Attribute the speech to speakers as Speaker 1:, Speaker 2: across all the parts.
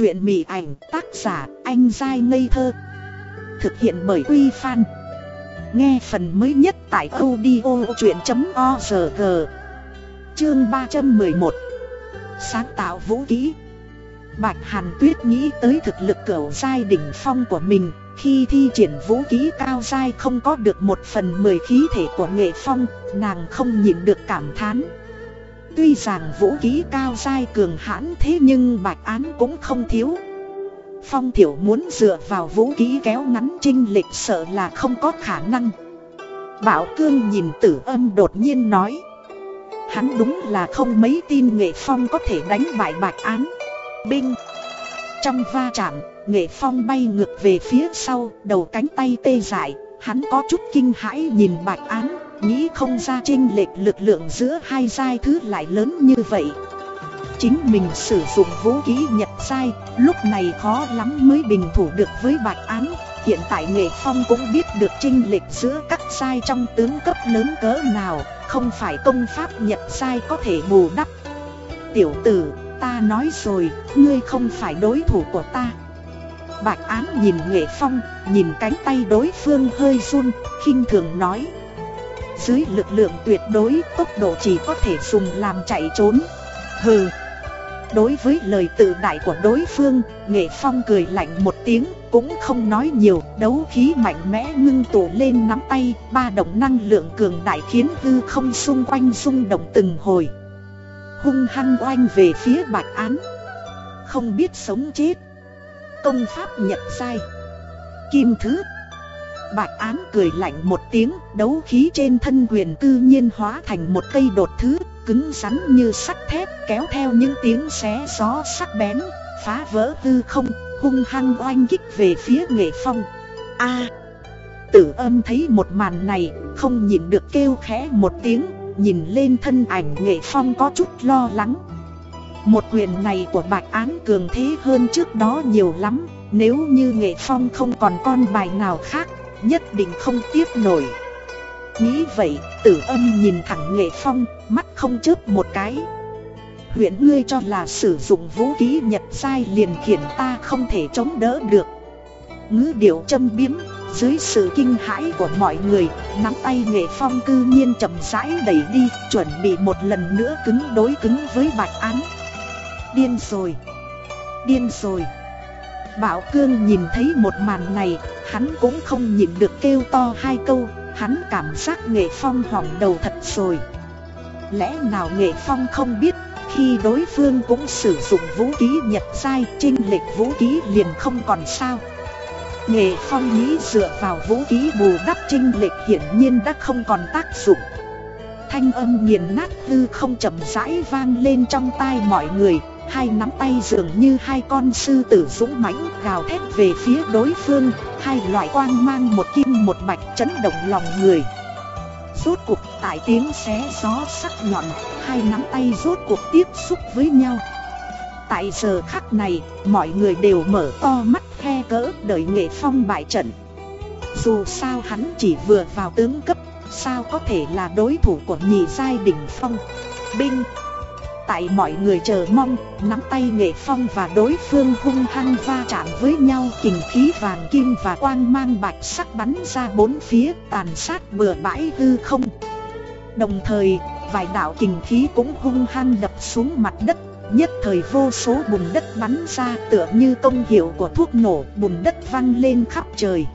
Speaker 1: Chuyện mị ảnh tác giả anh dai ngây thơ. Thực hiện bởi Quy Phan. Nghe phần mới nhất tại audio chuyện.org Chương 311 Sáng tạo vũ kỹ Bạch Hàn Tuyết nghĩ tới thực lực cửu giai đỉnh phong của mình, Khi thi triển vũ kỹ cao giai không có được một phần mười khí thể của nghệ phong, Nàng không nhịn được cảm thán. Tuy rằng vũ khí cao dai cường hãn thế nhưng bạch án cũng không thiếu. Phong thiểu muốn dựa vào vũ khí kéo ngắn trinh lịch sợ là không có khả năng. Bảo cương nhìn tử âm đột nhiên nói. Hắn đúng là không mấy tin nghệ phong có thể đánh bại bạch án Binh. Trong va chạm, nghệ phong bay ngược về phía sau, đầu cánh tay tê dại. Hắn có chút kinh hãi nhìn bạch án Nghĩ không ra chênh lệch lực lượng giữa hai giai thứ lại lớn như vậy. Chính mình sử dụng vũ khí nhật sai Lúc này khó lắm mới bình thủ được với bạch án Hiện tại nghệ phong cũng biết được chênh lệch giữa các sai trong tướng cấp lớn cỡ nào Không phải công pháp nhật sai có thể bù đắp. Tiểu tử, ta nói rồi, ngươi không phải đối thủ của ta. Bạch án nhìn nghệ phong, nhìn cánh tay đối phương hơi run, khinh thường nói dưới lực lượng tuyệt đối, tốc độ chỉ có thể dùng làm chạy trốn. Hừ. Đối với lời tự đại của đối phương, Nghệ Phong cười lạnh một tiếng, Cũng không nói nhiều, Đấu khí mạnh mẽ ngưng tụ lên nắm tay, Ba động năng lượng cường đại khiến hư không xung quanh rung động từng hồi. Hung hăng oanh về phía bạch án. Không biết sống chết. Công pháp nhật sai. Kim thứ Bạch án cười lạnh một tiếng, đấu khí trên thân quyền tự nhiên hóa thành một cây đột thứ, cứng rắn như sắt thép kéo theo những tiếng xé gió sắc bén, phá vỡ hư không, hung hăng oanh kích về phía nghệ phong. A Tử âm thấy một màn này, không nhìn được kêu khẽ một tiếng, nhìn lên thân ảnh nghệ phong có chút lo lắng. Một quyền này của bạch án cường thế hơn trước đó nhiều lắm, nếu như nghệ phong không còn con bài nào khác nhất định không tiếp nổi. Nghĩ vậy, tử âm nhìn thẳng nghệ phong, mắt không chớp một cái. Huyện ngươi cho là sử dụng vũ khí nhật sai liền khiển ta không thể chống đỡ được. Ngữ điệu châm biếm, dưới sự kinh hãi của mọi người, Nắm tay nghệ phong cư nhiên chậm rãi đẩy đi, Chuẩn bị một lần nữa cứng đối cứng với bạch án. Điên rồi! Điên rồi! Bảo Cương nhìn thấy một màn này, hắn cũng không nhịn được kêu to hai câu, hắn cảm giác nghệ phong hỏng đầu thật rồi. Lẽ nào nghệ phong không biết, khi đối phương cũng sử dụng vũ khí nhật sai, trinh lệch vũ khí liền không còn sao. Nghệ phong nghĩ dựa vào vũ khí bù đắp trinh lệch hiển nhiên đã không còn tác dụng. Thanh âm nghiền nát hư không chậm rãi vang lên trong tai mọi người, Hai nắm tay dường như hai con sư tử dũng mãnh gào thét về phía đối phương, Hai loại quang mang một kim một bạch chấn động lòng người. Rốt cuộc, tại tiếng xé gió sắc nhọn, Hai nắm tay rốt cuộc tiếp xúc với nhau. Tại giờ khắc này, mọi người đều mở to mắt khe cỡ đợi nghệ phong bại trận. Dù sao hắn chỉ vừa vào tướng cấp, Sao có thể là đối thủ của nhị giai đỉnh phong? Binh Tại mọi người chờ mong, nắm tay nghệ phong và đối phương hung hăng va chạm với nhau Kình khí vàng kim và quang mang bạch sắc bắn ra bốn phía tàn sát bừa bãi hư không. Đồng thời, vài đạo kình khí cũng hung hăng đập xuống mặt đất Nhất thời vô số bùn đất bắn ra tựa như công hiệu của thuốc nổ bùn đất văng lên khắp trời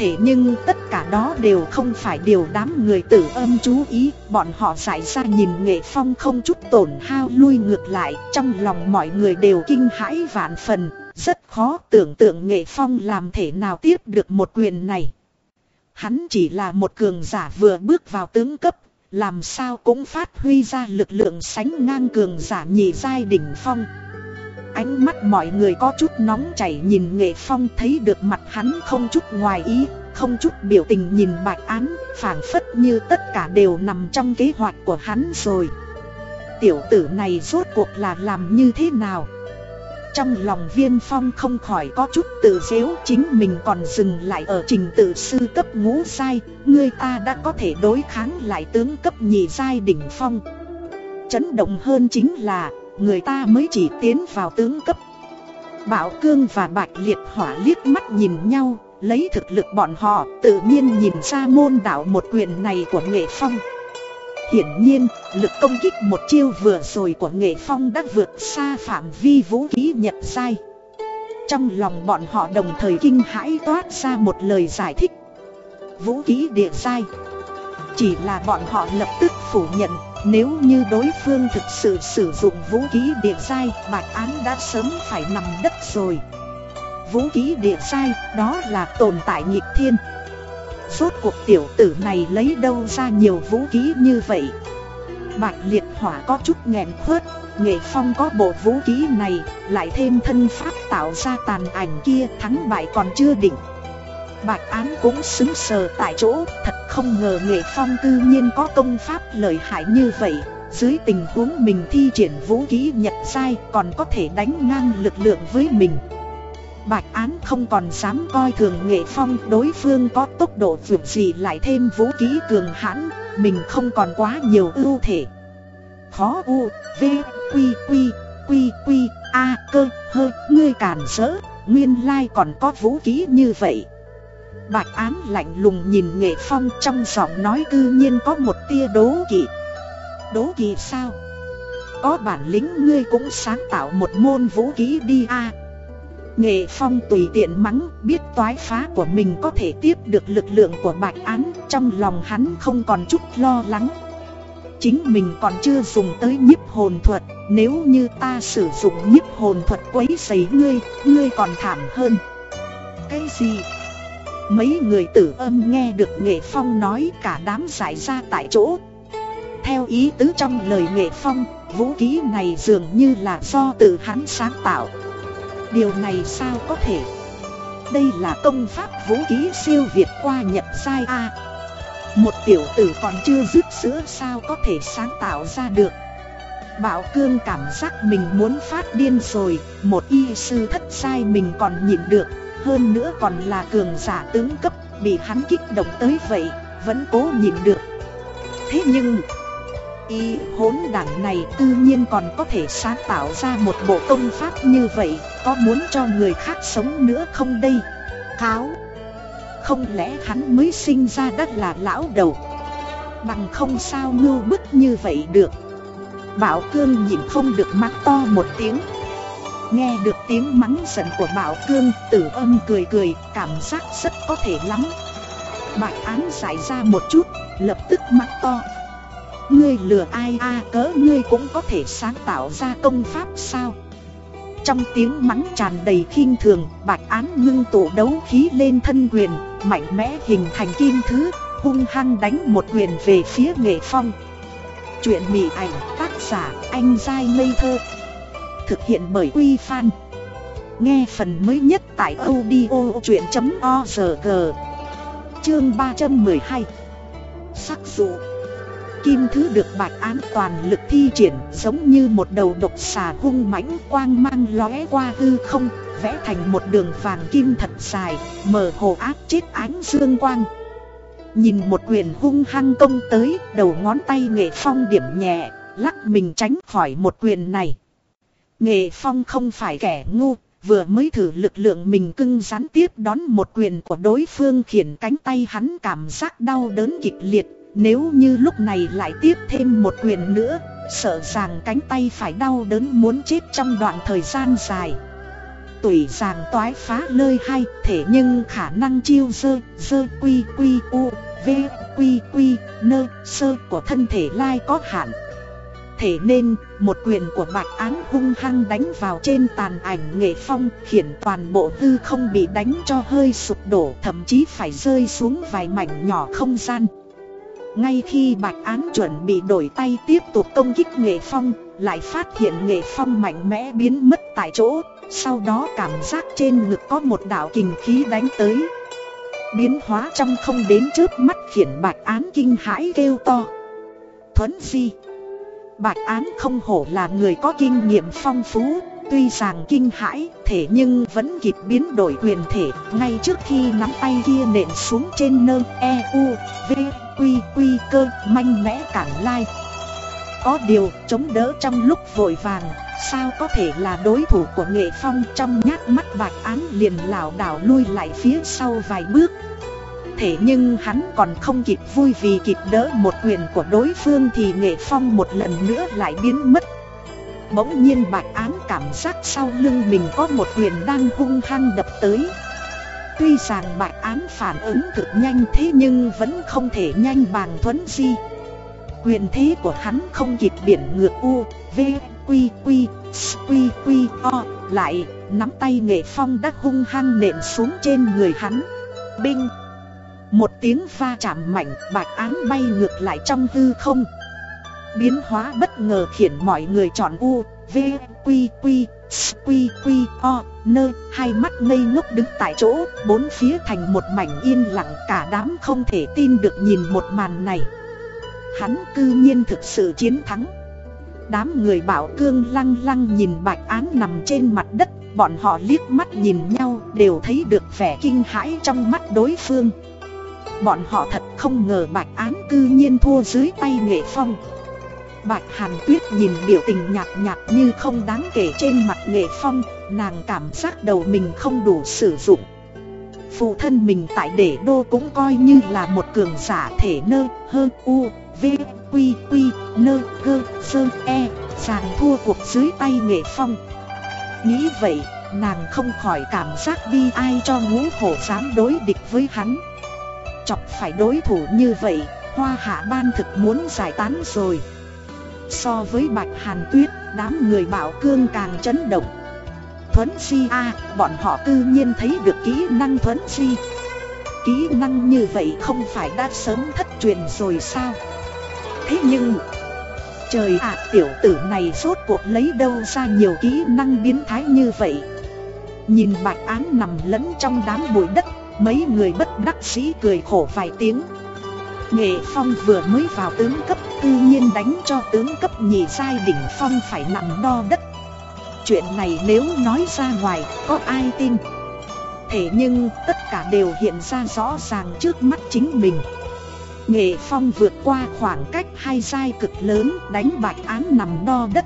Speaker 1: thể nhưng tất cả đó đều không phải điều đám người tử âm chú ý. Bọn họ giải ra nhìn nghệ phong không chút tổn hao lui ngược lại. Trong lòng mọi người đều kinh hãi vạn phần. Rất khó tưởng tượng nghệ phong làm thể nào tiếp được một quyền này. Hắn chỉ là một cường giả vừa bước vào tướng cấp. Làm sao cũng phát huy ra lực lượng sánh ngang cường giả nhị giai đỉnh phong. Ánh mắt mọi người có chút nóng chảy nhìn nghệ phong thấy được mặt hắn không chút ngoài ý, Không chút biểu tình nhìn bạch án phảng phất như tất cả đều nằm trong kế hoạch của hắn rồi. Tiểu tử này rốt cuộc là làm như thế nào? Trong lòng viêm phong không khỏi có chút tự dễu Chính mình còn dừng lại ở trình tự sư cấp ngũ sai Người ta đã có thể đối kháng lại tướng cấp nhị sai đỉnh phong. Chấn động hơn chính là người ta mới chỉ tiến vào tướng cấp Bảo Cương và Bạch Liệt Hỏa liếc mắt nhìn nhau, lấy thực lực bọn họ tự nhiên nhìn ra môn đạo một quyền này của Nghệ Phong. Hiển nhiên, lực công kích một chiêu vừa rồi của Nghệ Phong đã vượt xa phạm vi vũ khí nhật sai. Trong lòng bọn họ đồng thời kinh hãi toát ra một lời giải thích. Vũ khí địa sai. Chỉ là bọn họ lập tức phủ nhận nếu như đối phương thực sự sử dụng vũ khí địa sai Bạch án đã sớm phải nằm đất rồi. Vũ khí địa sai đó là tồn tại nghịch thiên. Rốt cuộc tiểu tử này lấy đâu ra nhiều vũ khí như vậy? Bạch liệt hỏa có chút nghẹn khuất, Nghệ phong có bộ vũ khí này, Lại thêm thân pháp tạo ra tàn ảnh kia, Thắng bại còn chưa định Bạch án cũng xứng sờ tại chỗ Thật không ngờ nghệ phong cư nhiên có công pháp lợi hại như vậy. Dưới tình huống mình thi triển vũ khí nhật sai Còn có thể đánh ngang lực lượng với mình. Bạch án không còn dám coi thường nghệ phong Đối phương có tốc độ vượt gì lại thêm vũ khí cường hãn Mình không còn quá nhiều ưu thể. Khó u, v, quy, quy, quy, quy, a, cơ, hơ, ngươi cản rỡ Nguyên lai còn có vũ khí như vậy. Bạch án lạnh lùng nhìn nghệ phong trong giọng nói cư nhiên có một tia đố kỵ Đố kỵ sao? Có bản lĩnh ngươi cũng sáng tạo một môn vũ khí đi a Nghệ phong tùy tiện mắng biết toái phá của mình có thể tiếp được lực lượng của bạch án Trong lòng hắn không còn chút lo lắng Chính mình còn chưa dùng tới nhiếp hồn thuật Nếu như ta sử dụng nhiếp hồn thuật quấy giấy ngươi, ngươi còn thảm hơn Cái gì? Mấy người tử âm nghe được Nghệ Phong nói cả đám giải ra tại chỗ. Theo ý tứ trong lời Nghệ Phong, vũ khí này dường như là do tự hắn sáng tạo. Điều này sao có thể? Đây là công pháp vũ khí siêu việt qua nhập sai A. Một tiểu tử còn chưa dứt sữa sao có thể sáng tạo ra được? Bảo cương cảm giác mình muốn phát điên rồi Một y sư thất sai mình còn nhịn được hơn nữa còn là cường giả tướng cấp, Bị hắn kích động tới vậy, Vẫn cố nhìn được. Thế nhưng, Y hỗn đảng này tự nhiên còn có thể sáng tạo ra một bộ công pháp như vậy, Có muốn cho người khác sống nữa không đây? Cáo Không lẽ hắn mới sinh ra đất là lão đầu? Bằng không sao ngưu bức như vậy được? Bảo cương nhìn không được mắt to một tiếng. Nghe được tiếng mắng giận của Bảo Cương, tử âm cười cười, cảm giác rất có thể lắm. Bạch án giải ra một chút, lập tức mắt to. Ngươi lừa ai a cỡ ngươi cũng có thể sáng tạo ra công pháp sao? Trong tiếng mắng tràn đầy khinh thường, Bạch án ngưng tụ đấu khí lên thân quyền, Mạnh mẽ hình thành kim thứ, Hung hăng đánh một quyền về phía nghệ phong. Chuyện mỉ ảnh, tác giả, anh dai ngây thơ thực hiện bởi Quy Phan. Nghe phần mới nhất tại audiochuyện.org Chương 312 Sắc dụ. Kim thứ được bạch án toàn lực thi triển giống như một đầu độc xà hung mãnh quang mang lóe qua hư không Vẽ thành một đường vàng kim thật dài, mờ hồ áp chết ánh dương quang. Nhìn một quyền hung hăng công tới, đầu ngón tay nghệ phong điểm nhẹ, lắc mình tránh khỏi một quyền này. Nghệ Phong không phải kẻ ngu, vừa mới thử lực lượng mình cưng rắn tiếp đón một quyền của đối phương khiến cánh tay hắn cảm giác đau đớn kịch liệt. Nếu như lúc này lại tiếp thêm một quyền nữa, sợ rằng cánh tay phải đau đớn muốn chết trong đoạn thời gian dài. Tủy giàng toái phá lơi hay thể nhưng khả năng chiêu dơ, dơ quy quy u, v, quy quy, nơ, sơ của thân thể lai có hạn thể nên một quyền của bạch án hung hăng đánh vào trên tàn ảnh nghệ phong khiến toàn bộ hư không bị đánh cho hơi sụp đổ, thậm chí phải rơi xuống vài mảnh nhỏ không gian. Ngay khi bạch án chuẩn bị đổi tay tiếp tục công kích nghệ phong, lại phát hiện nghệ phong mạnh mẽ biến mất tại chỗ, sau đó cảm giác trên ngực có một đạo kình khí đánh tới. Biến hóa trong không đến trước mắt khiến bạch án kinh hãi kêu to. Thuấn di Bạch án không hổ là người có kinh nghiệm phong phú, Tuy rằng kinh hãi thể nhưng vẫn kịp biến đổi quyền thể. Ngay trước khi nắm tay kia nện xuống trên nơ E U, V, Quy Quy, cơ, manh mẽ cản lai. Có điều, chống đỡ trong lúc vội vàng, Sao có thể là đối thủ của nghệ phong? Trong nhát mắt bạch án liền lảo đảo lui lại phía sau vài bước thể nhưng hắn còn không kịp vui vì kịp đỡ một quyền của đối phương thì nghệ phong một lần nữa lại biến mất. Bỗng nhiên bạch án cảm giác sau lưng mình có một quyền đang hung hăng đập tới. Tuy rằng bạch án phản ứng cực nhanh thế nhưng vẫn không thể nhanh bằng thuấn di. Quyền thế của hắn không kịp biển ngược U, V, Quy, Quy, Quy, Quy, O Lại, nắm tay nghệ phong đã hung hăng nện xuống trên người hắn. Binh! Một tiếng pha chạm mạnh, bạch án bay ngược lại trong hư không. Biến hóa bất ngờ khiến mọi người chọn U, V, Quy, Quy, Quy, Quy, O, Nơ Hai mắt ngây ngốc đứng tại chỗ Bốn phía thành một mảnh yên lặng Cả đám không thể tin được nhìn một màn này. Hắn cư nhiên thực sự chiến thắng. Đám người bảo cương lăng lăng nhìn bạch án nằm trên mặt đất Bọn họ liếc mắt nhìn nhau đều thấy được vẻ kinh hãi trong mắt đối phương. Bọn họ thật không ngờ bạch án cư nhiên thua dưới tay nghệ phong. Bạch Hàn Tuyết nhìn biểu tình nhạt nhạt như không đáng kể trên mặt nghệ phong, Nàng cảm giác đầu mình không đủ sử dụng. Phụ thân mình tại để đô cũng coi như là một cường giả thể nơ, hơ, u v quy quy, nơ, gơ sơ e Sàng thua cuộc dưới tay nghệ phong. Nghĩ vậy, nàng không khỏi cảm giác bi ai cho ngũ hổ dám đối địch với hắn. Chọc phải đối thủ như vậy Hoa hạ ban thực muốn giải tán rồi. So với Bạch Hàn Tuyết, đám người bảo cương càng chấn động. Thuấn si a bọn họ cư nhiên thấy được kỹ năng thuấn si Kỹ năng như vậy không phải đã sớm thất truyền rồi sao? Thế nhưng Trời ạ tiểu tử này rốt cuộc lấy đâu ra nhiều kỹ năng biến thái như vậy? Nhìn bạch án nằm lẫn trong đám bụi đất Mấy người bất đắc sĩ cười khổ vài tiếng. Nghệ Phong vừa mới vào tướng cấp, tự nhiên đánh cho tướng cấp nhị sai đỉnh Phong phải nằm đo đất. Chuyện này nếu nói ra ngoài, có ai tin? Thế nhưng, tất cả đều hiện ra rõ ràng trước mắt chính mình. Nghệ Phong vượt qua khoảng cách hai sai cực lớn, đánh bạch án nằm đo đất.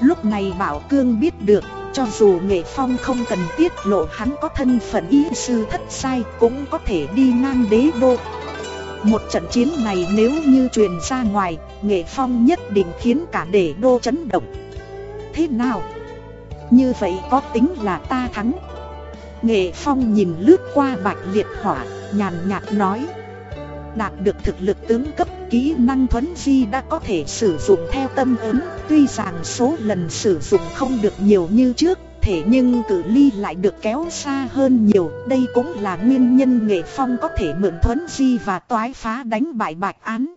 Speaker 1: Lúc này Bảo Cương biết được cho dù Nghệ Phong không cần tiết lộ hắn có thân phận y sư thất sai cũng có thể đi ngang đế đô một trận chiến này nếu như truyền ra ngoài, Nghệ Phong nhất định khiến cả đế đô chấn động. Thế nào? Như vậy có tính là ta thắng. Nghệ Phong nhìn lướt qua bạch liệt hỏa, nhàn nhạt nói. Đạt được thực lực tướng cấp kỹ năng thuấn di đã có thể sử dụng theo tâm ứng, tuy rằng số lần sử dụng không được nhiều như trước, thể nhưng cự ly lại được kéo xa hơn nhiều. Đây cũng là nguyên nhân Nghệ Phong có thể mượn thuấn di và toái phá đánh bại bạch án.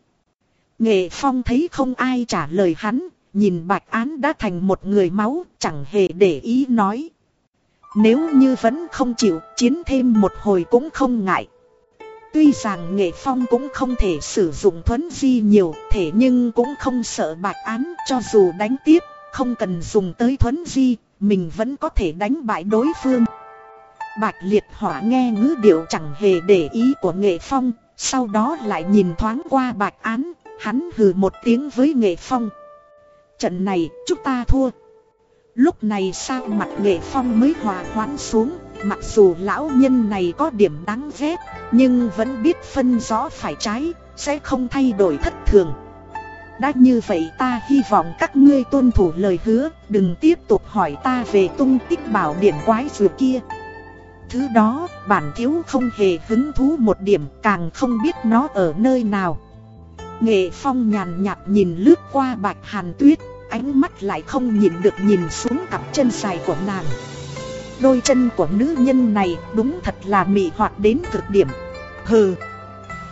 Speaker 1: Nghệ Phong thấy không ai trả lời hắn Nhìn bạch án đã thành một người máu chẳng hề để ý nói. Nếu như vẫn không chịu chiến thêm một hồi cũng không ngại. Tuy rằng Nghệ Phong cũng không thể sử dụng thuấn di nhiều thể nhưng cũng không sợ bạch án cho dù đánh tiếp không cần dùng tới thuấn di mình vẫn có thể đánh bại đối phương. Bạch liệt hỏa nghe ngữ điệu chẳng hề để ý của nghệ phong, sau đó lại nhìn thoáng qua bạch án, hắn hừ một tiếng với nghệ phong. Trận này chúng ta thua. Lúc này sao mặt nghệ phong mới hòa hoãn xuống, mặc dù lão nhân này có điểm đáng ghét, nhưng vẫn biết phân rõ phải trái, sẽ không thay đổi thất thường. Đã như vậy ta hy vọng các ngươi tuân thủ lời hứa, đừng tiếp tục hỏi ta về tung tích bảo điển quái dù kia. Thứ đó, bản thiếu không hề hứng thú một điểm, càng không biết nó ở nơi nào. Nghệ Phong nhàn nhạt nhìn lướt qua bạch hàn tuyết, ánh mắt lại không nhìn được nhìn xuống cặp chân dài của nàng. Đôi chân của nữ nhân này đúng thật là mị hoạt đến cực điểm. Hừ.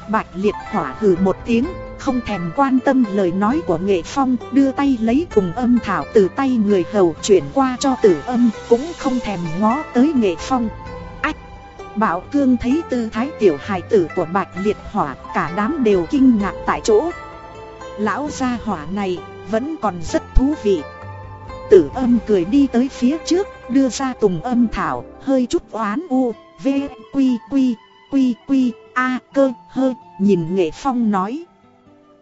Speaker 1: Bạch liệt hỏa hừ một tiếng, không thèm quan tâm lời nói của nghệ phong đưa tay lấy cùng âm thảo từ tay người hầu chuyển qua cho tử âm cũng không thèm ngó tới nghệ phong ách bảo cương thấy tư thái tiểu hài tử của bạch liệt hỏa cả đám đều kinh ngạc tại chỗ lão gia hỏa này vẫn còn rất thú vị tử âm cười đi tới phía trước đưa ra tùng âm thảo hơi chút oán u v quy quy quy quy a cơ hơ nhìn nghệ phong nói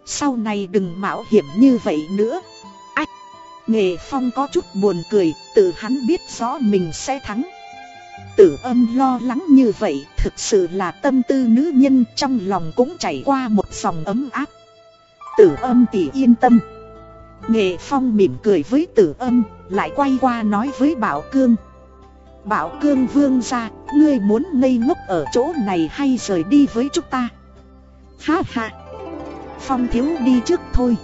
Speaker 1: sau này đừng mạo hiểm như vậy nữa. Ách! Nghệ Phong có chút buồn cười, tự hắn biết rõ mình sẽ thắng. Tử âm lo lắng như vậy, thực sự là tâm tư nữ nhân trong lòng cũng chảy qua một dòng ấm áp. Tử âm tỷ yên tâm. Nghệ Phong mỉm cười với tử âm, lại quay qua nói với Bảo Cương. Bảo Cương vương ra, ngươi muốn ngây ngốc ở chỗ này hay rời đi với chúng ta? Ha ha! Phong thiếu đi trước thôi.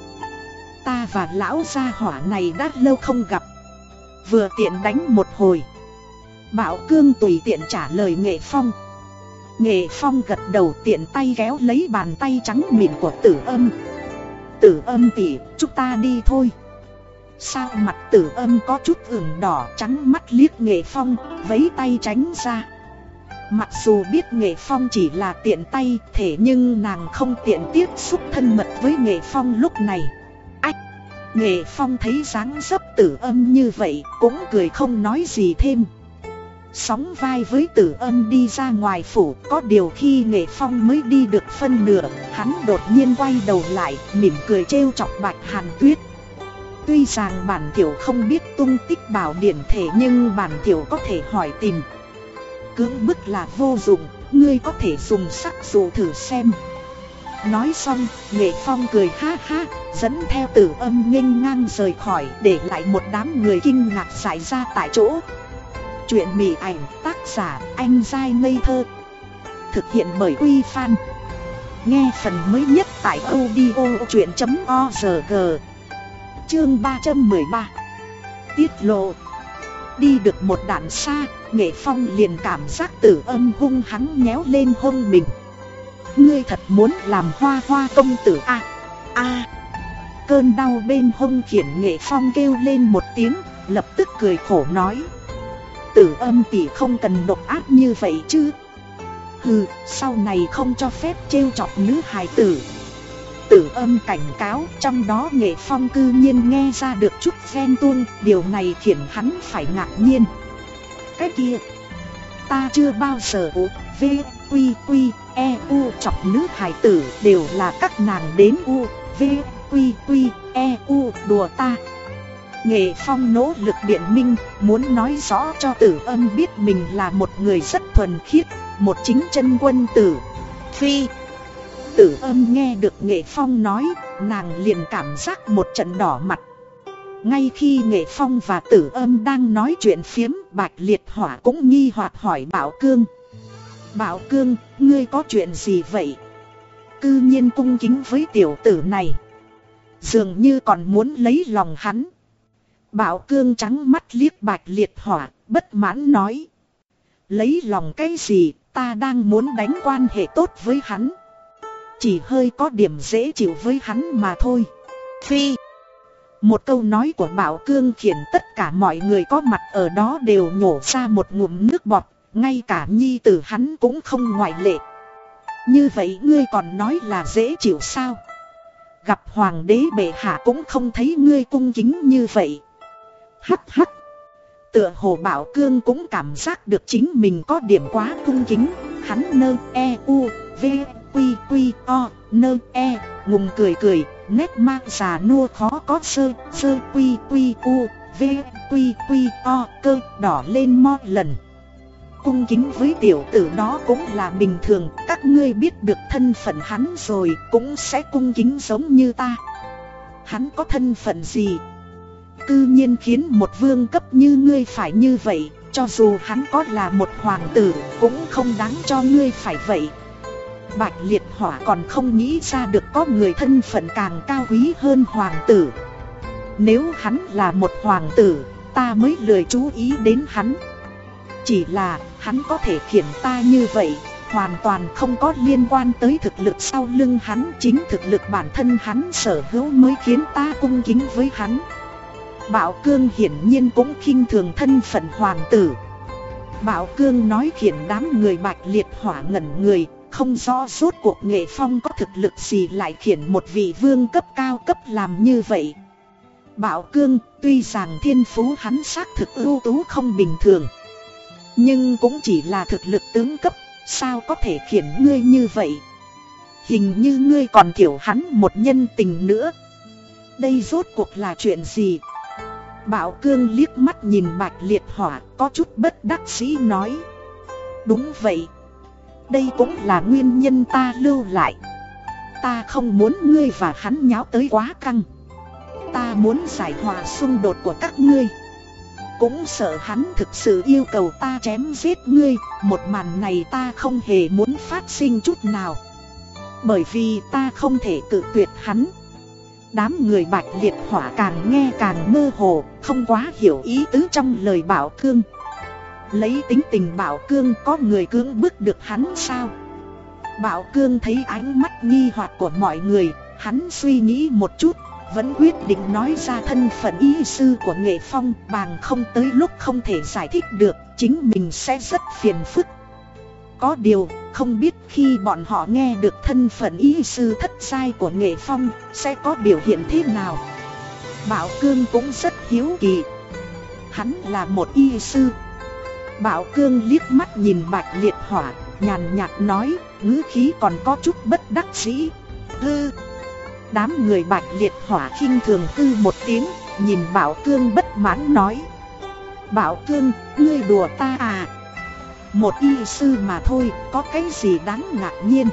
Speaker 1: Ta và lão gia hỏa này đã lâu không gặp. Vừa tiện đánh một hồi. Bảo Cương tùy tiện trả lời Nghệ Phong. Nghệ Phong gật đầu tiện tay kéo lấy bàn tay trắng mịn của tử âm. Tử âm tỉ, chúng ta đi thôi. Sao mặt tử âm có chút ửng đỏ trắng mắt liếc Nghệ Phong, vấy tay tránh ra. Mặc dù biết Nghệ Phong chỉ là tiện tay, thế nhưng nàng không tiện tiếp xúc thân mật với Nghệ Phong lúc này. Ách! Nghệ Phong thấy dáng dấp tử âm như vậy, cũng cười không nói gì thêm. Sóng vai với tử âm đi ra ngoài phủ. Có điều khi nghệ phong mới đi được phân nửa Hắn đột nhiên quay đầu lại Mỉm cười trêu chọc bạch hàn tuyết. Tuy rằng bản tiểu không biết tung tích bảo điển thể Nhưng bản tiểu có thể hỏi tìm. Cưỡng bức là vô dụng Ngươi có thể dùng sắc dụ thử xem. Nói xong, Nghệ Phong cười ha ha, dẫn theo tử âm nghênh ngang rời khỏi để lại một đám người kinh ngạc xảy ra tại chỗ. Chuyện mị ảnh tác giả anh dai ngây thơ. Thực hiện bởi Quy Phan. Nghe phần mới nhất tại audio chuyện.org Chương 313 Tiết lộ. Đi được một đoạn xa, Nghệ Phong liền cảm giác tử âm hung hắn nhéo lên hông mình. Ngươi thật muốn làm hoa hoa công tử a a Cơn đau bên hông khiển Nghệ Phong kêu lên một tiếng, lập tức cười khổ nói. Tử âm tỷ không cần độc ác như vậy chứ. Hừ, sau này không cho phép trêu chọc nữ hài tử. Tử âm cảnh cáo trong đó nghệ phong cư nhiên nghe ra được chút ghen tuông Điều này khiến hắn phải ngạc nhiên. Cái kia Ta chưa bao giờ u, v, quy, quy, e, u chọc nữ hài tử Đều là các nàng đến u, v, quy, quy, e, u đùa ta. Nghệ Phong nỗ lực biện minh, muốn nói rõ cho tử âm biết mình là một người rất thuần khiết, một chính chân quân tử. Phi Tử âm nghe được Nghệ Phong nói, nàng liền cảm giác một trận đỏ mặt. Ngay khi Nghệ Phong và tử âm đang nói chuyện phiếm, Bạch Liệt Hỏa cũng nghi hoặc hỏi Bảo Cương. Bảo Cương, ngươi có chuyện gì vậy? Cư nhiên cung kính với tiểu tử này. Dường như còn muốn lấy lòng hắn. Bảo cương trắng mắt liếc bạch liệt hỏa, bất mãn nói. Lấy lòng cái gì, ta đang muốn đánh quan hệ tốt với hắn. Chỉ hơi có điểm dễ chịu với hắn mà thôi. Phi. Một câu nói của Bảo Cương khiến tất cả mọi người có mặt ở đó đều nhổ ra một ngụm nước bọt, ngay cả nhi tử hắn cũng không ngoại lệ. Như vậy ngươi còn nói là dễ chịu sao? Gặp hoàng đế bệ hạ cũng không thấy ngươi cung kính như vậy. Hắc hắc. Tựa hồ Bảo Cương cũng cảm giác được chính mình có điểm quá cung kính, hắn nơ e u v quy quy o nơ e ngùng cười cười, nét mang già nua khó có sơ sơ quy quy u v quy quy o cơ đỏ lên mo lần. Cung kính với tiểu tử đó cũng là bình thường, các ngươi biết được thân phận hắn rồi cũng sẽ cung kính giống như ta. Hắn có thân phận gì, Cư nhiên khiến một vương cấp như ngươi phải như vậy, Cho dù hắn có là một hoàng tử Cũng không đáng cho ngươi phải vậy. Bạch liệt hỏa còn không nghĩ ra được có người thân phận càng cao quý hơn hoàng tử. Nếu hắn là một hoàng tử, Ta mới lười chú ý đến hắn. Chỉ là hắn có thể khiển ta như vậy, Hoàn toàn không có liên quan tới thực lực sau lưng hắn, Chính thực lực bản thân hắn sở hữu mới khiến ta cung kính với hắn. Bảo Cương hiển nhiên cũng khinh thường thân phận hoàng tử. Bảo Cương nói khiển đám người bạch liệt hỏa ngẩn người, không rõ suốt cuộc nghệ phong có thực lực gì lại khiển một vị vương cấp cao cấp làm như vậy. Bảo Cương tuy rằng thiên phú hắn xác thực ưu tú không bình thường. Nhưng cũng chỉ là thực lực tướng cấp, sao có thể khiển ngươi như vậy? Hình như ngươi còn thiểu hắn một nhân tình nữa. Đây rốt cuộc là chuyện gì? Bảo cương liếc mắt nhìn bạch liệt hỏa, có chút bất đắc dĩ nói. Đúng vậy. Đây cũng là nguyên nhân ta lưu lại. Ta không muốn ngươi và hắn nháo tới quá căng. Ta muốn giải hòa xung đột của các ngươi. Cũng sợ hắn thực sự yêu cầu ta chém giết ngươi, Một màn này ta không hề muốn phát sinh chút nào. Bởi vì ta không thể cự tuyệt hắn. Đám người bạch liệt hỏa càng nghe càng mơ hồ, Không quá hiểu ý tứ trong lời bảo cương. Lấy tính tình bảo cương có người cưỡng bức được hắn sao? Bảo cương thấy ánh mắt nghi hoặc của mọi người, Hắn suy nghĩ một chút, Vẫn quyết định nói ra thân phận y sư của nghệ phong Bàng không tới lúc không thể giải thích được, Chính mình sẽ rất phiền phức. Có điều không biết khi bọn họ nghe được thân phận y sư thất sai của nghệ phong Sẽ có biểu hiện thế nào? Bảo cương cũng rất hiếu kỳ. Hắn là một y sư. Bảo cương liếc mắt nhìn bạch liệt hỏa Nhàn nhạt nói ngữ khí còn có chút bất đắc dĩ. Hư! Đám người bạch liệt hỏa khinh thường hư một tiếng Nhìn Bảo Cương bất mãn nói. Bảo Cương, ngươi đùa ta à? Một y sư mà thôi, có cái gì đáng ngạc nhiên?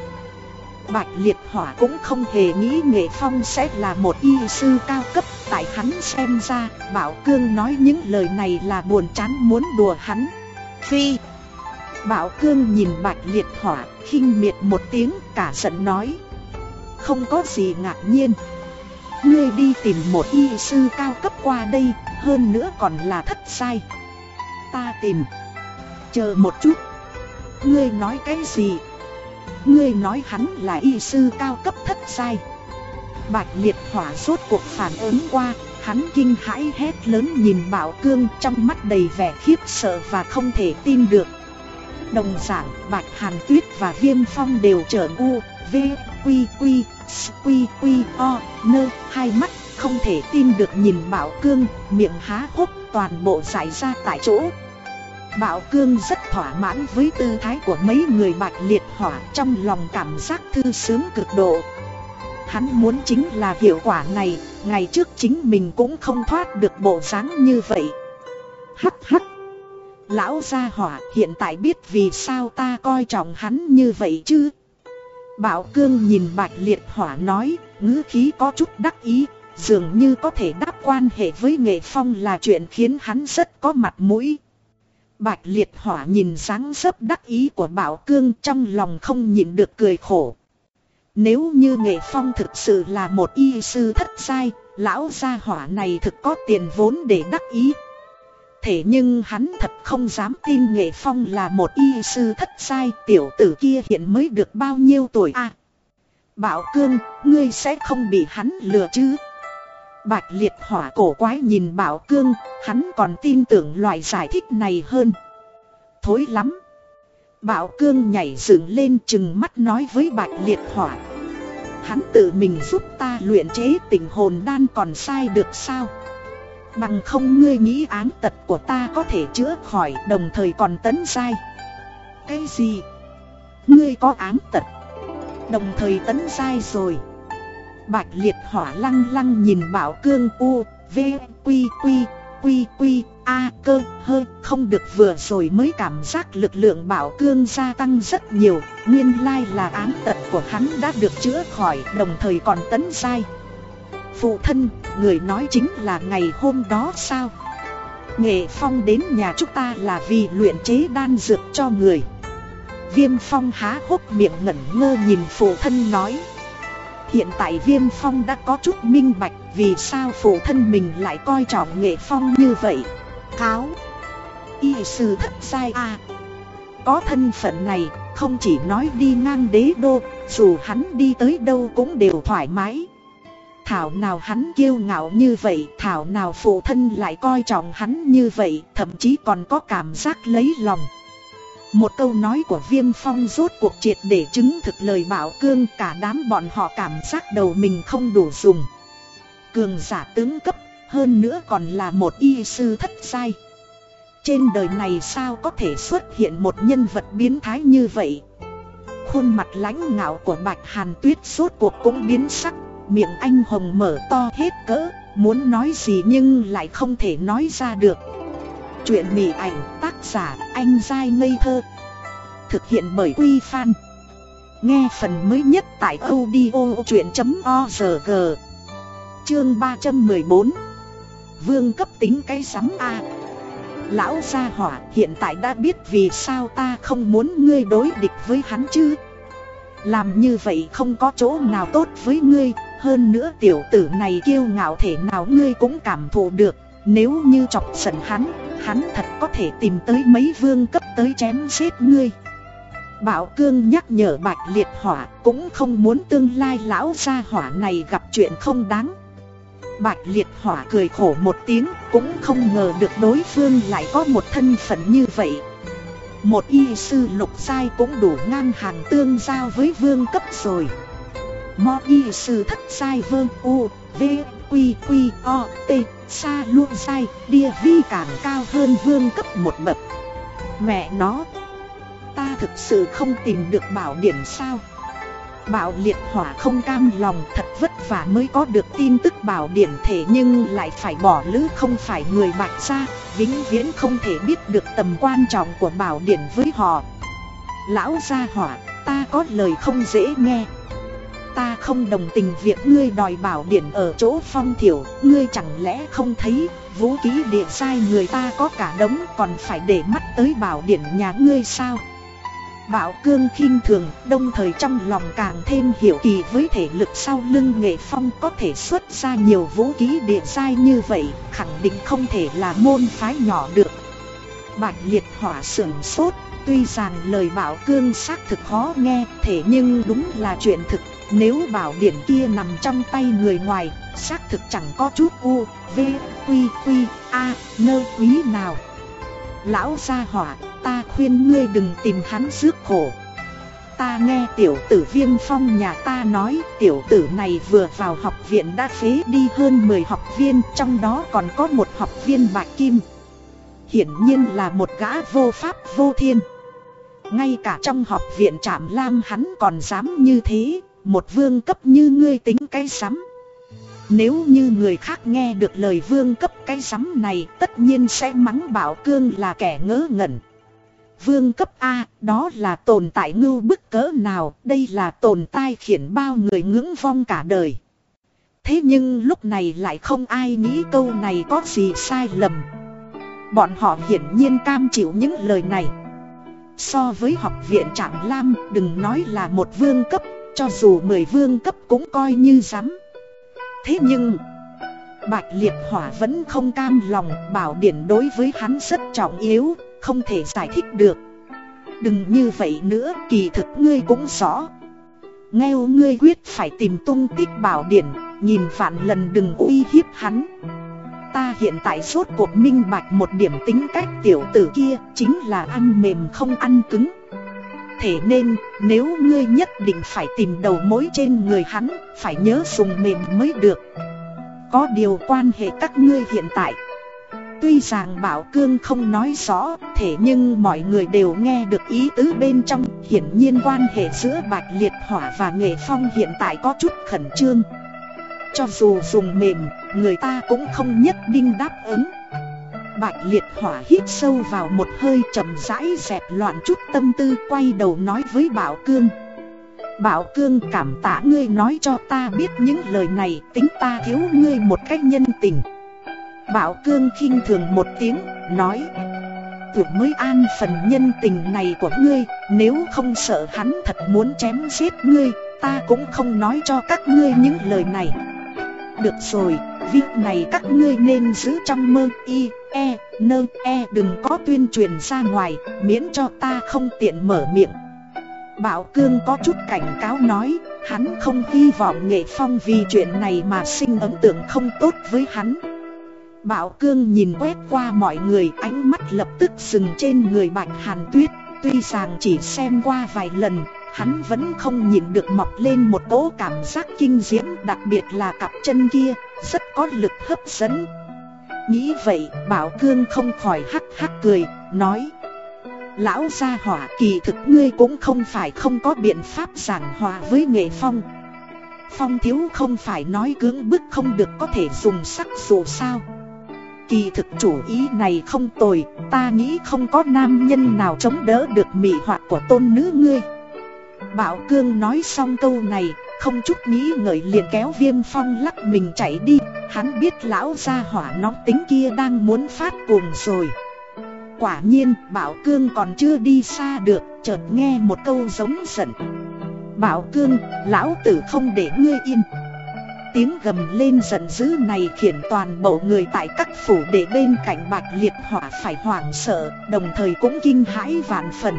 Speaker 1: Bạch liệt hỏa cũng không hề nghĩ nghệ phong sẽ là một y sư cao cấp Tại hắn xem ra, Bảo Cương nói những lời này là buồn chán muốn đùa hắn. Phi! Bảo Cương nhìn Bạch liệt hỏa, khinh miệt một tiếng cả giận nói. Không có gì ngạc nhiên. Ngươi đi tìm một y sư cao cấp qua đây, hơn nữa còn là thất sai. Ta tìm. Chờ một chút. Ngươi nói cái gì? Ngươi nói hắn là y sư cao cấp thất sai. Bạch liệt hỏa sốt cuộc phản ứng qua Hắn kinh hãi hét lớn nhìn Bảo Cương trong mắt đầy vẻ khiếp sợ và không thể tin được. Đồng dạng Bạch Hàn Tuyết và Viêm Phong đều trở u, v, quy quy, quy quy o, nơ, hai mắt không thể tin được nhìn Bảo Cương, miệng há hốc toàn bộ giải ra tại chỗ. Bảo Cương rất thỏa mãn với tư thái của mấy người bạch liệt hỏa trong lòng cảm giác thư sướng cực độ. Hắn muốn chính là hiệu quả này, ngày trước chính mình cũng không thoát được bộ dáng như vậy. Hắc hắc. Lão gia hỏa hiện tại biết vì sao ta coi trọng hắn như vậy chứ. Bảo Cương nhìn bạch liệt hỏa nói, ngữ khí có chút đắc ý, dường như có thể đáp quan hệ với nghệ phong là chuyện khiến hắn rất có mặt mũi. Bạch liệt hỏa nhìn sáng sớp đắc ý của Bảo Cương trong lòng không nhịn được cười khổ. Nếu như nghệ phong thực sự là một y sư thất sai, lão gia hỏa này thực có tiền vốn để đắc ý. Thế nhưng hắn thật không dám tin nghệ phong là một y sư thất sai tiểu tử kia hiện mới được bao nhiêu tuổi à. Bảo cương, ngươi sẽ không bị hắn lừa chứ. Bạch liệt hỏa cổ quái nhìn bảo cương, hắn còn tin tưởng loại giải thích này hơn. Thối lắm. Bảo cương nhảy dựng lên chừng mắt nói với bạch liệt hỏa. Hắn tự mình giúp ta luyện chế tình hồn đan còn sai được sao? Bằng không ngươi nghĩ án tật của ta có thể chữa khỏi đồng thời còn tấn sai Cái gì? Ngươi có án tật Đồng thời tấn sai rồi Bạch liệt hỏa lăng lăng nhìn bảo cương u V quy quy quy quy a cơ hơi không được vừa rồi mới cảm giác lực lượng bảo cương gia tăng rất nhiều Nguyên lai là án tật của hắn đã được chữa khỏi đồng thời còn tấn sai Phụ thân, người nói chính là ngày hôm đó sao? Nghệ Phong đến nhà chúng ta là vì luyện chế đan dược cho người. Viêm Phong há hốc miệng ngẩn ngơ nhìn phụ thân nói. Hiện tại Viêm Phong đã có chút minh bạch vì sao phụ thân mình lại coi trọng Nghệ Phong như vậy. Cáo. Y sư thất sai a Có thân phận này, không chỉ nói đi ngang đế đô, dù hắn đi tới đâu cũng đều thoải mái. Thảo nào hắn kiêu ngạo như vậy, thảo nào phụ thân lại coi trọng hắn như vậy, thậm chí còn có cảm giác lấy lòng. Một câu nói của viêm phong rốt cuộc triệt để chứng thực lời bảo cương cả đám bọn họ cảm giác đầu mình không đủ dùng. Cường giả tướng cấp, hơn nữa còn là một y sư thất sai. Trên đời này sao có thể xuất hiện một nhân vật biến thái như vậy? Khuôn mặt lãnh ngạo của Bạch Hàn Tuyết rốt cuộc cũng biến sắc miệng anh hồng mở to hết cỡ Muốn nói gì nhưng lại không thể nói ra được Chuyện mị ảnh tác giả anh dai ngây thơ. Thực hiện bởi Quy Phan. Nghe phần mới nhất tại audio chuyện.org Chương 314 Vương cấp tính cái sắm A. Lão gia hỏa hiện tại đã biết vì sao ta không muốn ngươi đối địch với hắn chứ? Làm như vậy không có chỗ nào tốt với ngươi. Hơn nữa tiểu tử này kiêu ngạo thể nào ngươi cũng cảm thụ được. Nếu như chọc giận hắn Hắn thật có thể tìm tới mấy vương cấp tới chém giết ngươi. Bảo cương nhắc nhở bạch liệt hỏa Cũng không muốn tương lai lão gia hỏa này gặp chuyện không đáng. Bạch liệt hỏa cười khổ một tiếng Cũng không ngờ được đối phương lại có một thân phận như vậy. Một y sư lục sai cũng đủ ngang hàng tương giao với vương cấp rồi. Mo y sư thất sai vương u, v, quy quy, o, t xa luôn sai Địa vi càng cao hơn vương cấp một bậc. Mẹ nó, Ta thực sự không tìm được bảo điển sao? Bảo liệt hỏa không cam lòng thật vất vả mới có được tin tức bảo điển thể nhưng lại phải bỏ lứ không phải người bạch ra Vĩnh viễn không thể biết được tầm quan trọng của bảo điển với họ. Lão gia hỏa, ta có lời không dễ nghe. Ta không đồng tình việc ngươi đòi bảo điển ở chỗ phong thiểu Ngươi chẳng lẽ không thấy vũ ký địa sai người ta có cả đống còn phải để mắt tới bảo điển nhà ngươi sao Bảo cương khinh thường, đồng thời trong lòng càng thêm hiểu kỳ với thể lực sau lưng nghệ phong có thể xuất ra nhiều vũ khí địa sai như vậy, khẳng định không thể là môn phái nhỏ được. Bạch liệt hỏa sưởng sốt, tuy rằng lời bảo cương xác thực khó nghe, thế nhưng đúng là chuyện thực, nếu bảo điển kia nằm trong tay người ngoài, xác thực chẳng có chút u, v, quy, quy, a, nơ quý nào. Lão gia hỏa, ta khuyên ngươi đừng tìm hắn rước khổ. Ta nghe tiểu tử viêm phong nhà ta nói tiểu tử này vừa vào học viện đã phế đi hơn 10 học viên, trong đó còn có một học viên bạc kim. Hiển nhiên là một gã vô pháp vô thiên. Ngay cả trong học viện trạm lam hắn còn dám như thế, một vương cấp như ngươi tính cái sắm. Nếu như người khác nghe được lời vương cấp cái sắm này tất nhiên sẽ mắng bảo cương là kẻ ngớ ngẩn. Vương cấp A, đó là tồn tại ngưu bức cỡ nào, đây là tồn tại khiển bao người ngưỡng vong cả đời. Thế nhưng lúc này lại không ai nghĩ câu này có gì sai lầm. Bọn họ hiển nhiên cam chịu những lời này. So với học viện Trạm Lam, đừng nói là một vương cấp, cho dù mười vương cấp cũng coi như dám. Thế nhưng, Bạch Liệt Hỏa vẫn không cam lòng bảo điển đối với hắn rất trọng yếu, không thể giải thích được. Đừng như vậy nữa, kỳ thực ngươi cũng rõ. Nghêu ngươi quyết phải tìm tung tích bảo điển, nhìn vạn lần đừng uy hiếp hắn. Ta hiện tại suốt cuộc minh bạch một điểm tính cách tiểu tử kia chính là ăn mềm không ăn cứng. Thế nên, nếu ngươi nhất định phải tìm đầu mối trên người hắn, phải nhớ dùng mềm mới được. Có điều quan hệ các ngươi hiện tại Tuy rằng Bảo Cương không nói rõ, thế nhưng mọi người đều nghe được ý tứ bên trong. Hiển nhiên quan hệ giữa Bạch Liệt Hỏa và Nghệ Phong hiện tại có chút khẩn trương. Cho dù dùng mềm, người ta cũng không nhất định đáp ứng. Bạch Liệt Hỏa hít sâu vào một hơi chậm rãi dẹp loạn chút tâm tư quay đầu nói với Bảo Cương. Bảo Cương cảm tạ ngươi nói cho ta biết những lời này tính ta thiếu ngươi một cách nhân tình. Bảo Cương khinh thường một tiếng, nói Tưởng mới an phần nhân tình này của ngươi Nếu không sợ hắn thật muốn chém giết ngươi Ta cũng không nói cho các ngươi những lời này Được rồi, việc này các ngươi nên giữ trong mơ y, e, nơ, e Đừng có tuyên truyền ra ngoài, miễn cho ta không tiện mở miệng. Bảo Cương có chút cảnh cáo nói Hắn không hy vọng nghệ phong vì chuyện này mà sinh ấn tượng không tốt với hắn. Bảo cương nhìn quét qua mọi người ánh mắt lập tức dừng trên người bạch hàn tuyết Tuy rằng chỉ xem qua vài lần Hắn vẫn không nhìn được mọc lên một tố cảm giác kinh diễm, Đặc biệt là cặp chân kia, Rất có lực hấp dẫn. Nghĩ vậy, Bảo Cương không khỏi hắc hắc cười, Nói, Lão gia hỏa, kỳ thực ngươi cũng không phải không có biện pháp giảng hòa với nghệ phong. Phong thiếu không phải nói cưỡng bức không được có thể dùng sắc dù sao. Kỳ thực chủ ý này không tồi, Ta nghĩ không có nam nhân nào chống đỡ được mị hoặc của tôn nữ ngươi. Bảo cương nói xong câu này Không chút nghĩ ngợi liền kéo viêm phong lắc mình chạy đi. Hắn biết lão gia hỏa nóng tính kia đang muốn phát cuồng rồi. Quả nhiên Bảo Cương còn chưa đi xa được Chợt nghe một câu giống giận. Bảo Cương, lão tử không để ngươi yên. Tiếng gầm lên giận dữ này khiến toàn bộ người tại các phủ để bên cạnh bạch liệt hỏa phải hoảng sợ Đồng thời cũng kinh hãi vạn phần.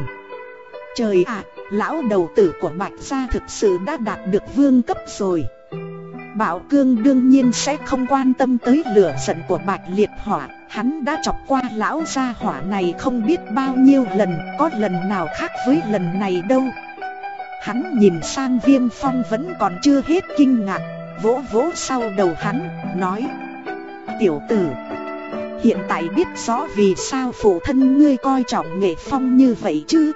Speaker 1: Trời ạ, lão đầu tử của bạch gia thực sự đã đạt được vương cấp rồi. Bảo Cương đương nhiên sẽ không quan tâm tới lửa giận của bạch liệt hỏa. Hắn đã chọc qua lão gia hỏa này không biết bao nhiêu lần Có lần nào khác với lần này đâu. Hắn nhìn sang viêm phong vẫn còn chưa hết kinh ngạc Vỗ vỗ sau đầu hắn, nói Tiểu tử Hiện tại biết rõ vì sao phụ thân ngươi coi trọng nghệ phong như vậy chứ?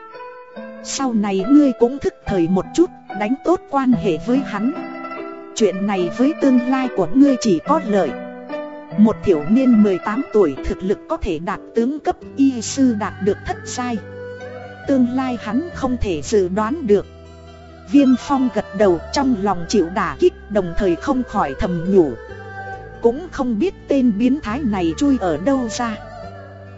Speaker 1: Sau này ngươi cũng thức thời một chút, đánh tốt quan hệ với hắn. Chuyện này với tương lai của ngươi chỉ có lợi. Một thiểu niên 18 tuổi thực lực có thể đạt tướng cấp y sư đạt được thất sai Tương lai hắn không thể dự đoán được. Viêm phong gật đầu trong lòng chịu đả kích đồng thời không khỏi thầm nhủ. Cũng không biết tên biến thái này chui ở đâu ra.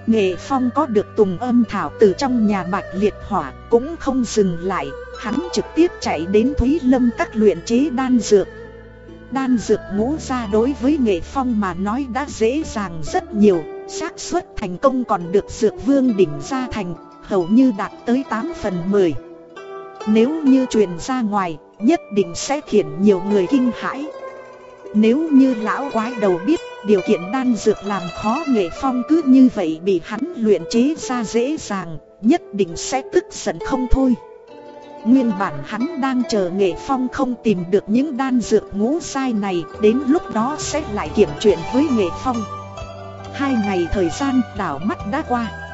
Speaker 1: Nghệ phong có được tùng âm thảo từ trong nhà bạch liệt hỏa, Cũng không dừng lại, Hắn trực tiếp chạy đến Thúy Lâm các luyện chế đan dược. Đan dược ngũ ra đối với nghệ phong mà nói đã dễ dàng rất nhiều, xác suất thành công còn được dược vương đỉnh ra thành, Hầu như đạt tới 8 phần 10 Nếu như truyền ra ngoài, nhất định sẽ khiến nhiều người kinh hãi. Nếu như lão quái đầu biết, điều kiện đan dược làm khó nghệ phong cứ như vậy bị hắn luyện chế ra dễ dàng, Nhất định sẽ tức giận không thôi. Nguyên bản hắn đang chờ nghệ phong không tìm được những đan dược ngũ sai này, Đến lúc đó sẽ lại kiểm chuyện với nghệ phong. Hai ngày thời gian đảo mắt đã qua.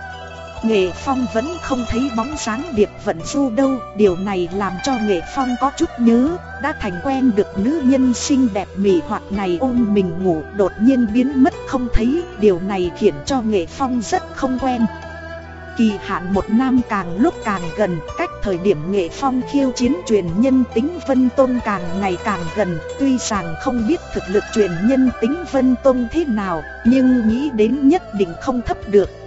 Speaker 1: Nghệ Phong vẫn không thấy bóng sáng Điệp Vận Du đâu. Điều này làm cho Nghệ Phong có chút nhớ. Đã thành quen được nữ nhân xinh đẹp mỉ hoặc này ôm mình ngủ, Đột nhiên biến mất không thấy. Điều này khiến cho Nghệ Phong rất không quen. Kỳ hạn một năm càng lúc càng gần. Cách thời điểm nghệ phong khiêu chiến truyền nhân tính Vân Tôn càng ngày càng gần. Tuy rằng không biết thực lực truyền nhân tính Vân Tôn thế nào, Nhưng nghĩ đến nhất định không thấp được.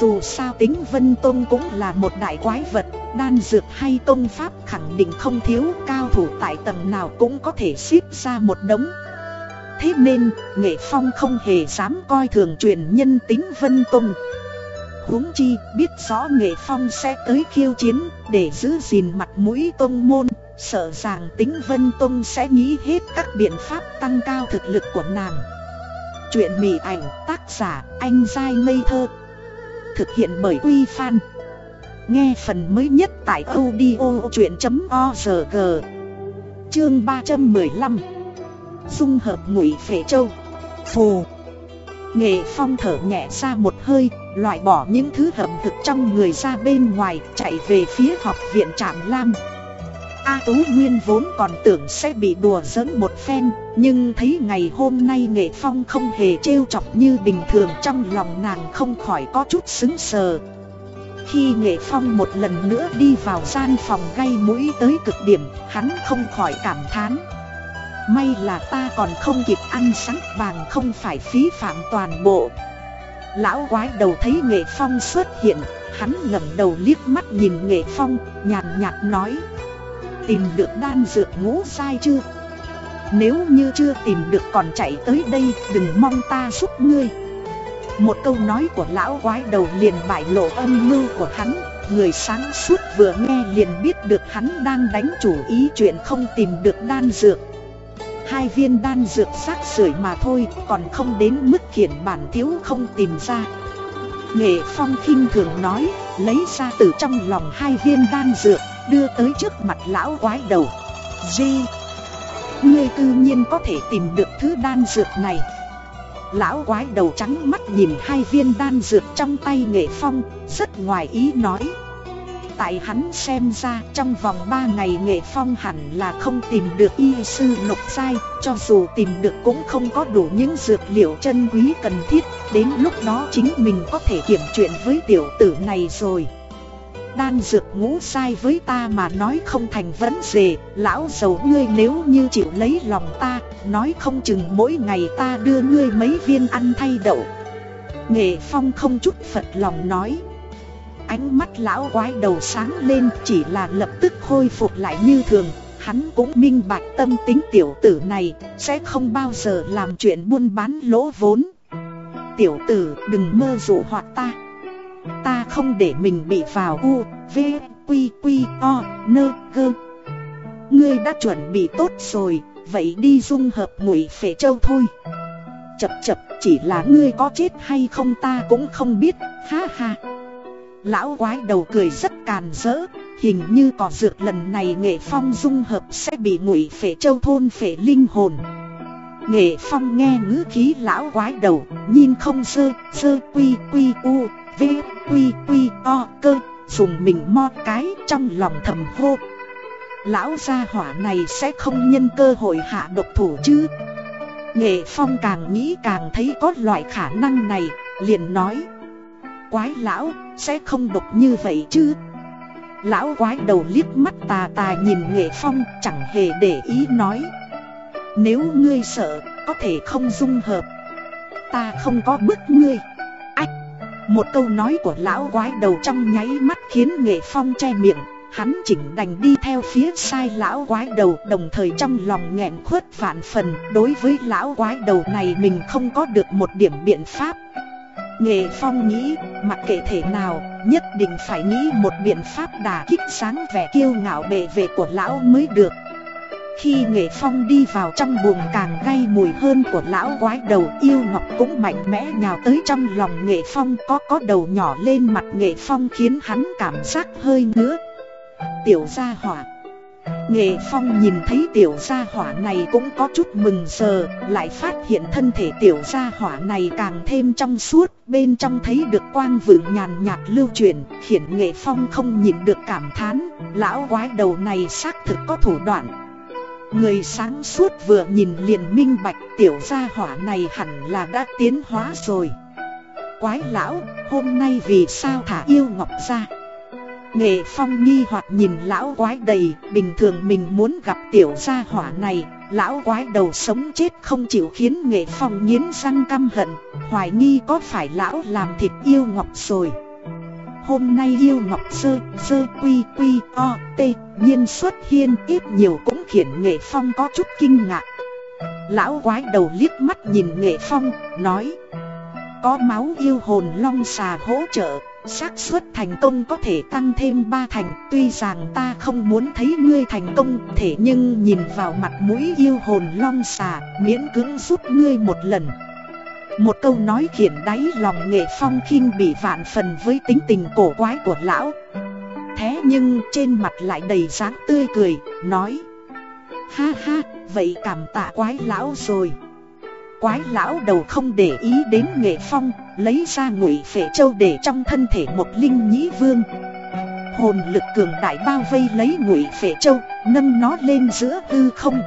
Speaker 1: Dù sao tính Vân Tôn cũng là một đại quái vật Đan dược hay công pháp khẳng định không thiếu Cao thủ tại tầng nào cũng có thể xếp ra một đống. Thế nên, Nghệ Phong không hề dám coi thường truyền nhân tính Vân Tông huống chi biết rõ nghệ phong sẽ tới khiêu chiến để giữ gìn mặt mũi tông môn sợ rằng tính vân tông sẽ nghĩ hết các biện pháp tăng cao thực lực của nàng. Chuyện mỉ ảnh tác giả anh dai ngây thơ thực hiện bởi quy fan nghe phần mới nhất tại audio.org chương ba trăm mười lăm. Dung hợp ngụy phệ châu. Phù. Nghệ phong thở nhẹ ra một hơi, loại bỏ những thứ hầm thực trong người ra bên ngoài, chạy về phía học viện Trạm Lam. A Tú Nguyên vốn còn tưởng sẽ bị đùa giỡn một phen, nhưng thấy ngày hôm nay Nghệ Phong không hề trêu chọc như bình thường trong lòng nàng không khỏi có chút xứng sờ. Khi Nghệ Phong một lần nữa đi vào gian phòng gây mũi tới cực điểm, hắn không khỏi cảm thán. May là ta còn không kịp ăn sáng vàng không phải phí phạm toàn bộ. Lão quái đầu thấy nghệ phong xuất hiện Hắn ngẩng đầu liếc mắt nhìn nghệ phong Nhàn nhạt nói Tìm được đan dược ngũ sai chưa? Nếu như chưa tìm được còn chạy tới đây, Đừng mong ta giúp ngươi. Một câu nói của lão quái đầu liền bại lộ âm mưu của hắn. Người sáng suốt vừa nghe liền biết được hắn đang đánh chủ ý chuyện không tìm được đan dược. Hai viên đan dược sát sưởi mà thôi, Còn không đến mức khiển bản thiếu không tìm ra. Nghệ Phong khinh thường nói, Lấy ra từ trong lòng hai viên đan dược. Đưa tới trước mặt lão quái đầu. Di Ngươi tự nhiên có thể tìm được thứ đan dược này. Lão quái đầu trắng mắt nhìn hai viên đan dược trong tay Nghệ Phong, Rất ngoài ý nói. Tại hắn xem ra trong vòng 3 ngày nghệ phong hẳn là không tìm được y sư lục sai Cho dù tìm được cũng không có đủ những dược liệu chân quý cần thiết. Đến lúc đó chính mình có thể kiểm chuyện với tiểu tử này rồi. Đan dược ngũ sai với ta mà nói không thành vấn đề. Lão giàu ngươi nếu như chịu lấy lòng ta, Nói không chừng mỗi ngày ta đưa ngươi mấy viên ăn thay đậu. Nghệ phong không chút phật lòng nói. Ánh mắt lão quái đầu sáng lên, chỉ là lập tức khôi phục lại như thường. Hắn cũng minh bạch tâm tính tiểu tử này, Sẽ không bao giờ làm chuyện buôn bán lỗ vốn. Tiểu tử, đừng mơ dụ hoặc ta. Ta không để mình bị vào u, v, quy, quy, o, nơ, gơ Ngươi đã chuẩn bị tốt rồi, vậy đi dung hợp ngụy phệ châu thôi. Chập chập chỉ là ngươi có chết hay không ta cũng không biết, ha ha. Lão quái đầu cười rất càn rỡ Hình như cỏ dược lần này nghệ phong dung hợp sẽ bị ngụy phệ châu thôn phệ linh hồn. Nghệ phong nghe ngữ khí lão quái đầu Nhìn không sơ, sơ quy quy u, v, quy quy o cơ Dùng mình mo cái trong lòng thầm hô. Lão gia hỏa này sẽ không nhân cơ hội hạ độc thủ chứ? Nghệ phong càng nghĩ càng thấy có loại khả năng này Liền nói. Quái lão sẽ không độc như vậy chứ? Lão quái đầu liếc mắt tà tà nhìn nghệ phong chẳng hề để ý nói. Nếu ngươi sợ có thể không dung hợp. Ta không có bức ngươi. Một câu nói của lão quái đầu trong nháy mắt khiến nghệ phong che miệng. Hắn chỉnh đành đi theo phía sai lão quái đầu Đồng thời trong lòng nghẹn khuất vạn phần. Đối với lão quái đầu này mình không có được một điểm biện pháp. Nghệ Phong nghĩ, mặc kệ thể nào, nhất định phải nghĩ một biện pháp đả kích sáng vẻ kiêu ngạo bề vệ của lão mới được. Khi Nghệ Phong đi vào trong buồng càng gây mùi hơn của lão quái đầu yêu ngọc cũng mạnh mẽ nhào tới trong lòng Nghệ Phong có có đầu nhỏ lên mặt Nghệ Phong khiến hắn cảm giác hơi ngứa. Tiểu gia hỏa Nghệ Phong nhìn thấy tiểu gia hỏa này cũng có chút mừng sờ lại phát hiện thân thể tiểu gia hỏa này càng thêm trong suốt, bên trong thấy được quang vượng nhàn nhạt lưu truyền, khiến Nghệ Phong không nhìn được cảm thán, lão quái đầu này xác thực có thủ đoạn. Người sáng suốt vừa nhìn liền minh bạch tiểu gia hỏa này hẳn là đã tiến hóa rồi. Quái lão, hôm nay vì sao thả yêu ngọc ra? Nghệ Phong nghi hoặc nhìn lão quái đầy, bình thường mình muốn gặp tiểu gia hỏa này, lão quái đầu sống chết không chịu khiến Nghệ Phong nghiến răng căm hận, hoài nghi có phải lão làm thịt yêu ngọc rồi. Hôm nay yêu ngọc sơ, sơ quy quy o, t, nhiên xuất hiên ít nhiều cũng khiến Nghệ Phong có chút kinh ngạc. Lão quái đầu liếc mắt nhìn Nghệ Phong, nói Có máu yêu hồn long xà hỗ trợ xác suất thành công có thể tăng thêm ba thành Tuy rằng ta không muốn thấy ngươi thành công thể nhưng nhìn vào mặt mũi yêu hồn long xà Miễn cưỡng giúp ngươi một lần một câu nói khiển đáy lòng nghệ phong khinh bị vạn phần với tính tình cổ quái của lão. Thế nhưng trên mặt lại đầy dáng tươi cười, nói Ha ha, vậy cảm tạ quái lão rồi. Quái lão đầu không để ý đến nghệ phong Lấy ra ngụy phệ châu để trong thân thể một linh nhĩ vương. Hồn lực cường đại bao vây lấy ngụy phệ châu Nâng nó lên giữa hư không.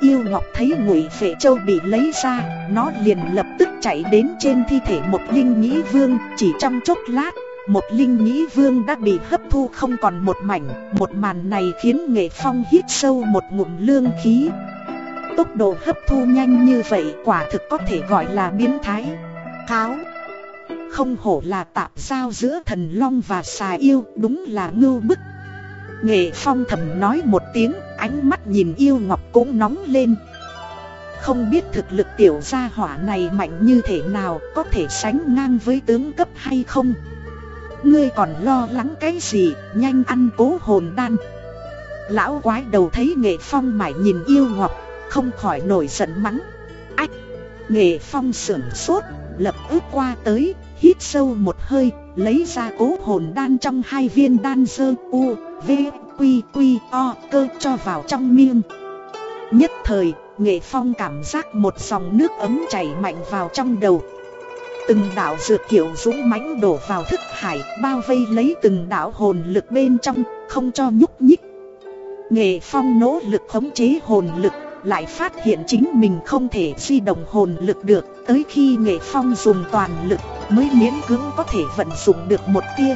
Speaker 1: Yêu Ngọc thấy ngụy phệ châu bị lấy ra, Nó liền lập tức chạy đến trên thi thể một linh nhĩ vương. Chỉ trong chốc lát, Một linh nhĩ vương đã bị hấp thu không còn một mảnh. Một màn này khiến nghệ phong hít sâu một ngụm lương khí. Tốc độ hấp thu nhanh như vậy quả thực có thể gọi là biến thái. Kháo! Không hổ là tạp giao giữa thần long và xà yêu, đúng là ngưu bức. Nghệ phong thầm nói một tiếng, ánh mắt nhìn yêu ngọc cũng nóng lên. Không biết thực lực tiểu gia hỏa này mạnh như thế nào, có thể sánh ngang với tướng cấp hay không? Ngươi còn lo lắng cái gì? Nhanh ăn cố hồn đan. Lão quái đầu thấy nghệ phong mải nhìn yêu ngọc, không khỏi nổi giận mắng. Ách! Nghệ phong sưởng sốt. Lập ước qua tới, Hít sâu một hơi, Lấy ra cố hồn đan trong hai viên đan dơ, U, V Q Q O, cơ cho vào trong miệng Nhất thời, Nghệ phong cảm giác một dòng nước ấm chảy mạnh vào trong đầu. Từng đạo dược kiểu dũng mãnh đổ vào thức hải, Bao vây lấy từng đạo hồn lực bên trong, Không cho nhúc nhích. Nghệ phong nỗ lực khống chế hồn lực lại phát hiện chính mình không thể di động hồn lực được. Tới khi nghệ phong dùng toàn lực Mới miễn cưỡng có thể vận dụng được một tia.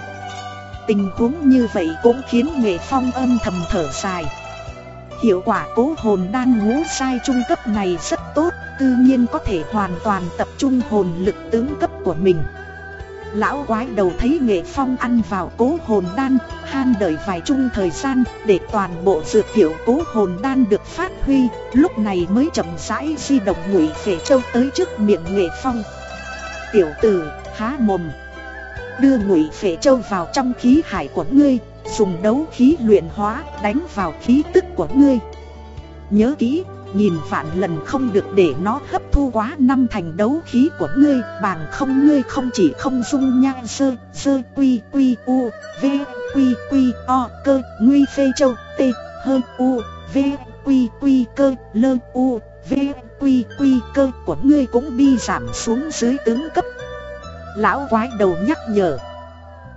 Speaker 1: Tình huống như vậy cũng khiến nghệ phong âm thầm thở dài. Hiệu quả cố hồn đan ngũ sai trung cấp này rất tốt, Tự nhiên có thể hoàn toàn tập trung hồn lực tướng cấp của mình. Lão quái đầu thấy nghệ phong ăn vào cố hồn đan Han đợi vài chung thời gian để toàn bộ dược hiệu cố hồn đan được phát huy Lúc này mới chậm rãi di động ngụy phệ châu tới trước miệng nghệ phong. Tiểu tử, há mồm. Đưa ngụy phệ châu vào trong khí hải của ngươi Dùng đấu khí luyện hóa đánh vào khí tức của ngươi. Nhớ kỹ, nhìn vạn lần không được để nó hấp thu quá năm thành đấu khí của ngươi Bằng không ngươi không chỉ không dung nhan sơ, sơ quy quy u, v, quy quy o, cơ, nguy phê châu, t, hơn u, v, quy quy cơ, lơ u, v, quy quy cơ của ngươi cũng bi giảm xuống dưới tướng cấp. Lão quái đầu nhắc nhở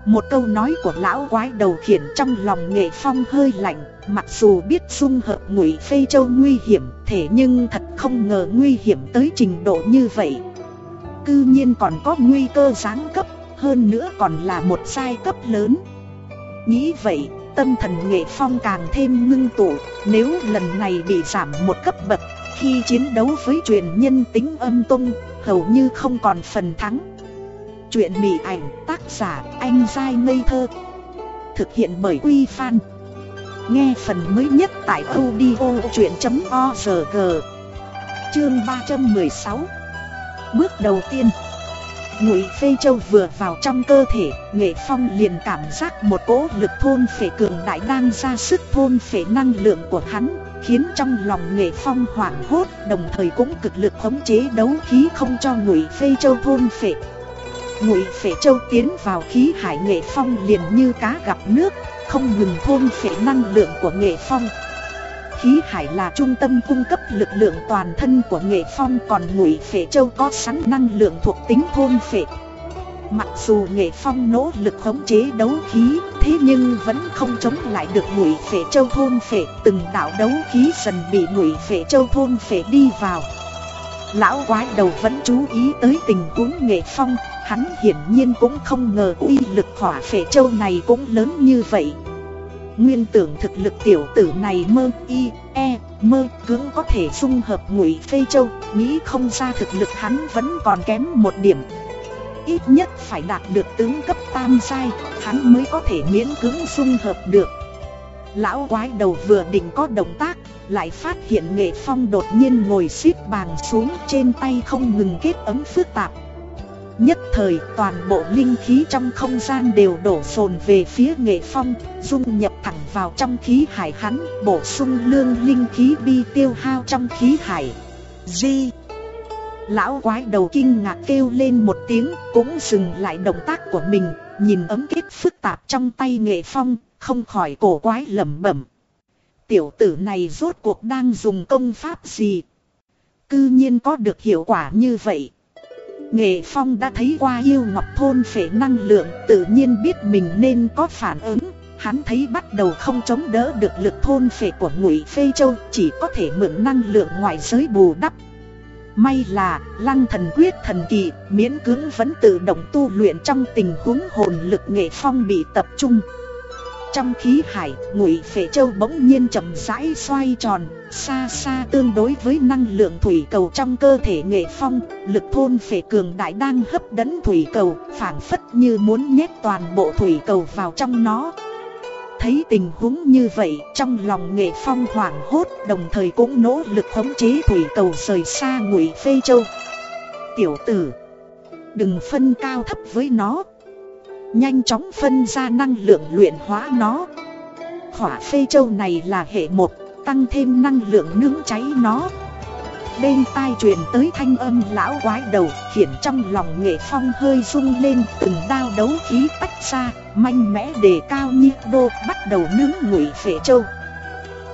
Speaker 1: một câu nói của lão quái đầu khiển trong lòng nghệ phong hơi lạnh, Mặc dù biết dung hợp ngụy phê châu nguy hiểm, Thế nhưng thật không ngờ nguy hiểm tới trình độ như vậy. Cư nhiên còn có nguy cơ giáng cấp, Hơn nữa còn là một sai cấp lớn. Nghĩ vậy, tâm thần nghệ phong càng thêm ngưng tụ, Nếu lần này bị giảm một cấp bậc, Khi chiến đấu với truyền nhân tính âm tung Hầu như không còn phần thắng. Chuyện mị ảnh tác giả anh dai ngây thơ. Thực hiện bởi Quy Phan. Nghe phần mới nhất tại audio chuyện.org Chương 316 Bước đầu tiên. Ngụy Phê Châu vừa vào trong cơ thể, Nghệ Phong liền cảm giác một cỗ lực thôn phệ cường đại đang ra sức thôn phệ năng lượng của hắn, Khiến trong lòng Nghệ Phong hoảng hốt, Đồng thời cũng cực lực khống chế đấu khí không cho Ngụy Phê Châu thôn phệ. Ngụy Phệ Châu tiến vào khí hải nghệ phong liền như cá gặp nước, không ngừng thôn phệ năng lượng của nghệ phong. Khí hải là trung tâm cung cấp lực lượng toàn thân của nghệ phong còn Ngụy Phệ Châu có sẵn năng lượng thuộc tính thôn phệ. Mặc dù nghệ phong nỗ lực khống chế đấu khí, thế nhưng vẫn không chống lại được Ngụy Phệ Châu thôn phệ, từng đạo đấu khí dần bị Ngụy Phệ Châu thôn phệ đi vào. Lão quái đầu vẫn chú ý tới tình huống nghệ phong Hắn hiển nhiên cũng không ngờ uy lực hỏa phệ châu này cũng lớn như vậy. Nguyên tưởng thực lực tiểu tử này mơ y, e, mơ cưỡng có thể dung hợp ngụy phê châu Nghĩ không ra thực lực hắn vẫn còn kém một điểm. Ít nhất phải đạt được tướng cấp tam sai Hắn mới có thể miễn cưỡng dung hợp được. Lão quái đầu vừa định có động tác Lại phát hiện nghệ phong đột nhiên ngồi xếp bàn xuống Trên tay không ngừng kết ấm phức tạp. Nhất thời, toàn bộ linh khí trong không gian đều đổ sồn về phía nghệ phong, Dung nhập thẳng vào trong khí hải hắn, Bổ sung lương linh khí bi tiêu hao trong khí hải. Di. Lão quái đầu kinh ngạc kêu lên một tiếng, Cũng dừng lại động tác của mình, Nhìn ấm kết phức tạp trong tay nghệ phong, Không khỏi cổ quái lẩm bẩm. Tiểu tử này rốt cuộc đang dùng công pháp gì? Cư nhiên có được hiệu quả như vậy. Nghệ Phong đã thấy qua yêu ngọc thôn phệ năng lượng, tự nhiên biết mình nên có phản ứng. Hắn thấy bắt đầu không chống đỡ được lực thôn phệ của ngụy Phê Châu, Chỉ có thể mượn năng lượng ngoại giới bù đắp. May là, lăng thần quyết thần kỳ, miễn cưỡng vẫn tự động tu luyện trong tình huống hồn lực nghệ phong bị tập trung trong khí hải, ngụy phệ châu bỗng nhiên chậm rãi xoay tròn, xa xa tương đối với năng lượng thủy cầu trong cơ thể nghệ phong, lực thôn phệ cường đại đang hấp dẫn thủy cầu, phảng phất như muốn nhét toàn bộ thủy cầu vào trong nó. Thấy tình huống như vậy, trong lòng nghệ phong hoảng hốt, đồng thời cũng nỗ lực khống chế thủy cầu rời xa ngụy phê châu. Tiểu tử, đừng phân cao thấp với nó, Nhanh chóng phân ra năng lượng luyện hóa nó. Hỏa phê châu này là hệ một, Tăng thêm năng lượng nướng cháy nó. Bên tai truyền tới thanh âm lão quái đầu Khiến trong lòng nghệ phong hơi rung lên, Từng đao đấu khí tách ra Manh mẽ đề cao nhiệt đô Bắt đầu nướng ngụy phệ châu.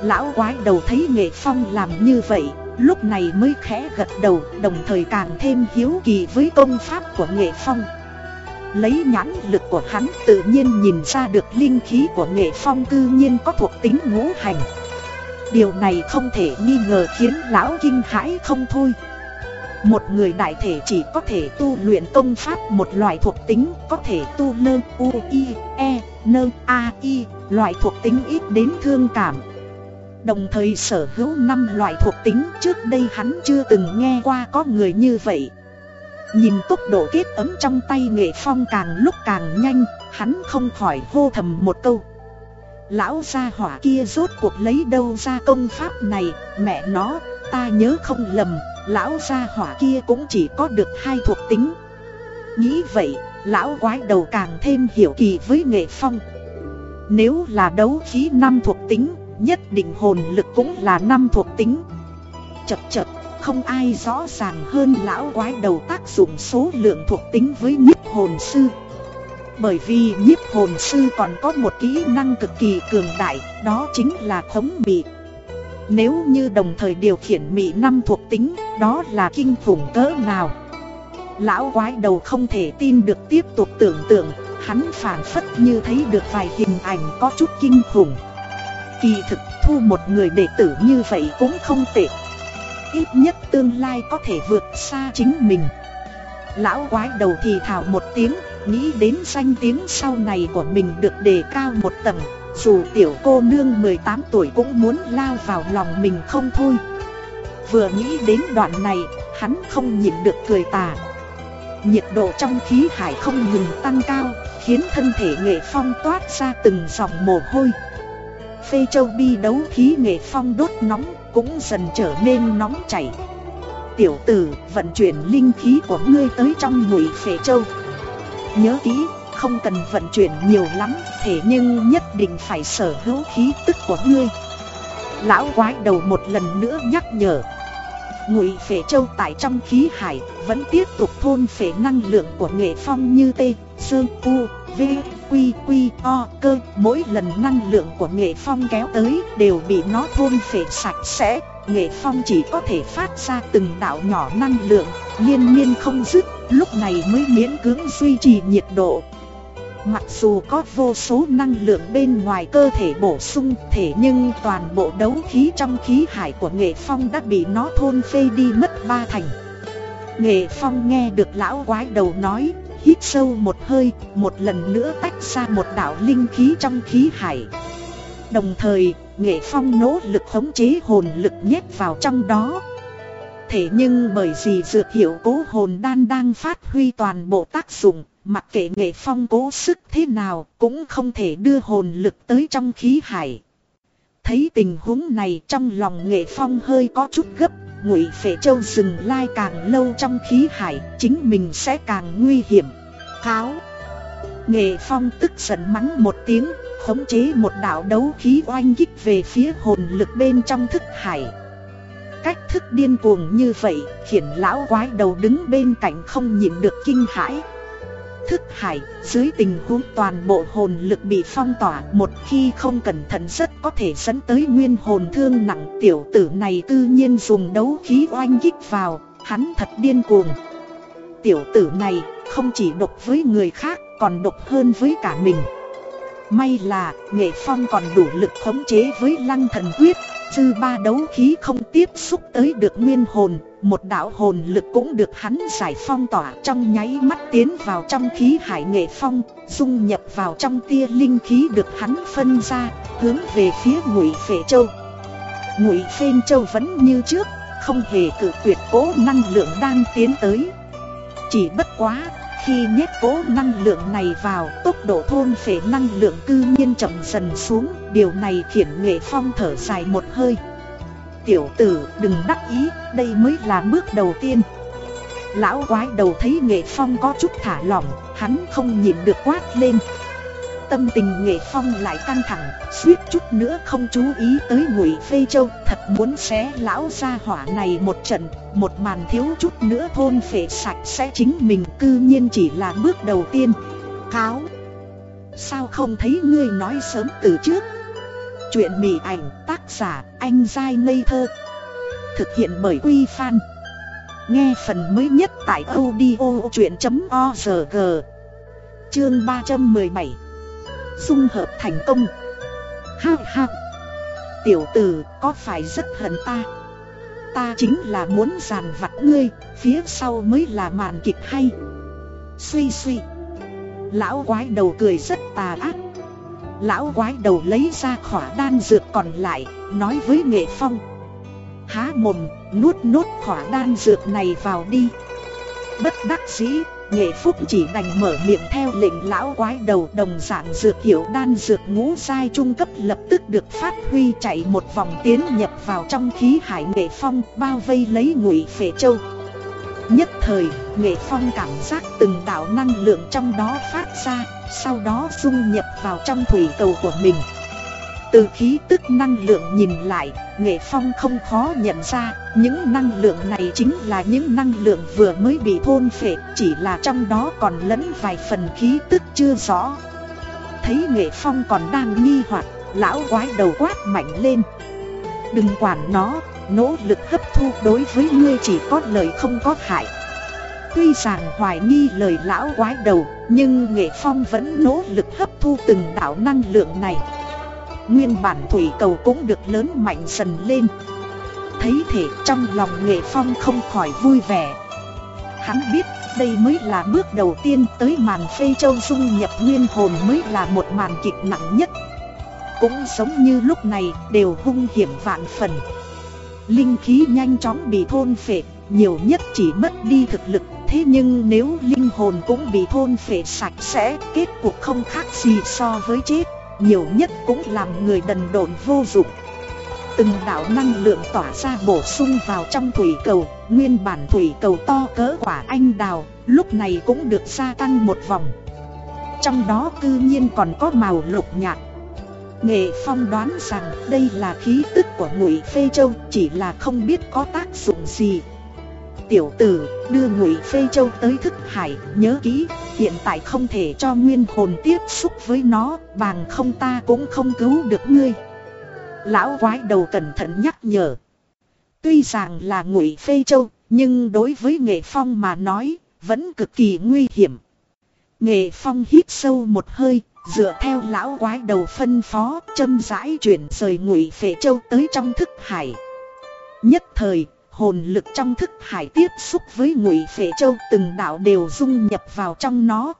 Speaker 1: Lão quái đầu thấy nghệ phong làm như vậy, Lúc này mới khẽ gật đầu, Đồng thời càng thêm hiếu kỳ với công pháp của nghệ phong. Lấy nhãn lực của hắn tự nhiên nhìn ra được linh khí của nghệ phong cư nhiên có thuộc tính ngũ hành. Điều này không thể nghi ngờ khiến lão kinh hãi không thôi. Một người đại thể chỉ có thể tu luyện công pháp một loại thuộc tính, Có thể tu nơ, u, i e nơ, a, i, Loại thuộc tính ít đến thương cảm. Đồng thời sở hữu 5 loại thuộc tính, Trước đây hắn chưa từng nghe qua có người như vậy. Nhìn tốc độ kết ấm trong tay nghệ phong càng lúc càng nhanh Hắn không khỏi hô thầm một câu. Lão gia hỏa kia rốt cuộc lấy đâu ra công pháp này Mẹ nó ta nhớ không lầm Lão gia hỏa kia cũng chỉ có được hai thuộc tính. Nghĩ vậy, lão quái đầu càng thêm hiểu kỳ với nghệ phong. Nếu là đấu khí năm thuộc tính, nhất định hồn lực cũng là năm thuộc tính. Chật chật, không ai rõ ràng hơn lão quái đầu tác dụng số lượng thuộc tính với nhiếp hồn sư Bởi vì nhiếp hồn sư còn có một kỹ năng cực kỳ cường đại, đó chính là khống bị nếu như đồng thời điều khiển mị năm thuộc tính, đó là kinh khủng cỡ nào? Lão quái đầu không thể tin được tiếp tục tưởng tượng, hắn phản phất như thấy được vài hình ảnh có chút kinh khủng. Kỳ thực thu một người đệ tử như vậy cũng không tệ. Ít nhất tương lai có thể vượt xa chính mình. Lão quái đầu thì thào một tiếng, nghĩ đến danh tiếng sau này của mình được đề cao một tầng, dù tiểu cô nương 18 tuổi cũng muốn lao vào lòng mình không thôi. Vừa nghĩ đến đoạn này, hắn không nhịn được cười tà. Nhiệt độ trong khí hải không ngừng tăng cao Khiến thân thể nghệ phong toát ra từng dòng mồ hôi. Phê châu bi đấu khí nghệ phong đốt nóng cũng dần trở nên nóng chảy. Tiểu tử vận chuyển linh khí của ngươi tới trong mũi phệ châu. Nhớ kỹ không cần vận chuyển nhiều lắm Thế nhưng nhất định phải sở hữu khí tức của ngươi. Lão quái đầu một lần nữa nhắc nhở. Ngụy phệ châu tại trong khí hải Vẫn tiếp tục thôn phệ năng lượng của nghệ phong như tê, sương, U, V, Quy, Quy, O, cơ Mỗi lần năng lượng của nghệ phong kéo tới Đều bị nó thôn phệ sạch sẽ Nghệ phong chỉ có thể phát ra từng đạo nhỏ năng lượng Liên miên không dứt Lúc này mới miễn cưỡng duy trì nhiệt độ Mặc dù có vô số năng lượng bên ngoài cơ thể bổ sung thể nhưng toàn bộ đấu khí trong khí hải của nghệ phong đã bị nó thôn phê đi mất ba thành. Nghệ phong nghe được lão quái đầu nói, hít sâu một hơi, một lần nữa tách ra một đạo linh khí trong khí hải. Đồng thời, nghệ phong nỗ lực khống chế hồn lực nhét vào trong đó. Thế nhưng bởi vì dược hiệu cố hồn đan đang phát huy toàn bộ tác dụng, Mặc kệ nghệ phong cố sức thế nào cũng không thể đưa hồn lực tới trong khí hải. Thấy tình huống này trong lòng nghệ phong hơi có chút gấp, ngụy phệ châu dừng lai càng lâu trong khí hải, chính mình sẽ càng nguy hiểm. Kháo! Nghệ phong tức giận mắng một tiếng, khống chế một đạo đấu khí oanh kích về phía hồn lực bên trong thức hải. Cách thức điên cuồng như vậy khiến lão quái đầu đứng bên cạnh không nhịn được kinh hãi thức hải, dưới tình huống toàn bộ hồn lực bị phong tỏa, một khi không cẩn thận rất có thể dẫn tới nguyên hồn thương nặng tiểu tử này tự nhiên dùng đấu khí oanh kích vào, hắn thật điên cuồng. Tiểu tử này không chỉ độc với người khác còn độc hơn với cả mình. May là nghệ phong còn đủ lực khống chế với lăng thần quyết, dư ba đấu khí không tiếp xúc tới được nguyên hồn, một đạo hồn lực cũng được hắn giải phong tỏa trong nháy mắt tiến vào trong khí hải nghệ phong, dung nhập vào trong tia linh khí được hắn phân ra, hướng về phía ngụy phệ châu. Ngụy phên châu vẫn như trước, không hề cự tuyệt cố năng lượng đang tiến tới. Chỉ bất quá, khi nhét cố năng lượng này vào, tốc độ thôn phệ năng lượng cư nhiên chậm dần xuống, điều này khiến nghệ phong thở dài một hơi. Tiểu tử đừng đắc ý, đây mới là bước đầu tiên Lão quái đầu thấy nghệ phong có chút thả lỏng, hắn không nhìn được quát lên Tâm tình nghệ phong lại căng thẳng, suýt chút nữa không chú ý tới ngụy phê châu. Thật muốn xé lão ra hỏa này một trận, một màn thiếu chút nữa thôn phệ sạch sẽ chính mình cư nhiên chỉ là bước đầu tiên. Cáo Sao không thấy ngươi nói sớm từ trước? Chuyện mỉ ảnh tác giả anh dai ngây thơ. Thực hiện bởi Quy Phan. Nghe phần mới nhất tại audio chuyện.org Chương 317 Dung hợp thành công. Ha ha. Tiểu tử, có phải rất hận ta? Ta chính là muốn giàn vặt ngươi, Phía sau mới là màn kịch hay. Suy suy. Lão quái đầu cười rất tà ác. Lão quái đầu lấy ra khỏa đan dược còn lại, Nói với nghệ phong. Há mồm, nuốt nốt khỏa đan dược này vào đi. Bất đắc dĩ Nghệ Phúc chỉ đành mở miệng theo lệnh lão quái đầu đồng dạng dược hiệu đan dược ngũ sai trung cấp lập tức được phát huy chạy một vòng tiến nhập vào trong khí hải Nghệ Phong bao vây lấy ngụy phệ châu. Nhất thời, Nghệ Phong cảm giác từng đạo năng lượng trong đó phát ra, sau đó dung nhập vào trong thủy cầu của mình. Từ khí tức năng lượng nhìn lại, Nghệ Phong không khó nhận ra, những năng lượng này chính là những năng lượng vừa mới bị thôn phệ, chỉ là trong đó còn lẫn vài phần khí tức chưa rõ. Thấy Nghệ Phong còn đang nghi hoặc, lão quái đầu quát mạnh lên. Đừng quản nó, nỗ lực hấp thu đối với ngươi chỉ có lợi không có hại. Tuy rằng hoài nghi lời lão quái đầu, nhưng Nghệ Phong vẫn nỗ lực hấp thu từng đạo năng lượng này. Nguyên bản thủy cầu cũng được lớn mạnh dần lên. Thấy thể trong lòng nghệ phong không khỏi vui vẻ. Hắn biết đây mới là bước đầu tiên tới màn phê châu dung nhập nguyên hồn mới là một màn kịch nặng nhất. Cũng giống như lúc này đều hung hiểm vạn phần. Linh khí nhanh chóng bị thôn phệ, nhiều nhất chỉ mất đi thực lực. Thế nhưng nếu linh hồn cũng bị thôn phệ sạch sẽ, kết cục không khác gì so với chết nhiều nhất cũng làm người đần độn vô dụng. Từng đạo năng lượng tỏa ra bổ sung vào trong thủy cầu, Nguyên bản thủy cầu to cỡ quả anh đào, Lúc này cũng được gia tăng một vòng. Trong đó cư nhiên còn có màu lục nhạt. Nghệ Phong đoán rằng đây là khí tức của ngụy Phê Châu, Chỉ là không biết có tác dụng gì tiểu tử, đưa ngụy Phê Châu tới thức hải, nhớ kỹ, hiện tại không thể cho nguyên hồn tiếp xúc với nó, bằng không ta cũng không cứu được ngươi. Lão quái đầu cẩn thận nhắc nhở. Tuy rằng là ngụy Phê Châu, nhưng đối với nghệ phong mà nói, vẫn cực kỳ nguy hiểm. Nghệ phong hít sâu một hơi, dựa theo lão quái đầu phân phó, châm rãi chuyển rời ngụy Phê Châu tới trong thức hải. Nhất thời, hồn lực trong thức hải tiếp xúc với ngụy phệ châu từng đạo đều dung nhập vào trong nó.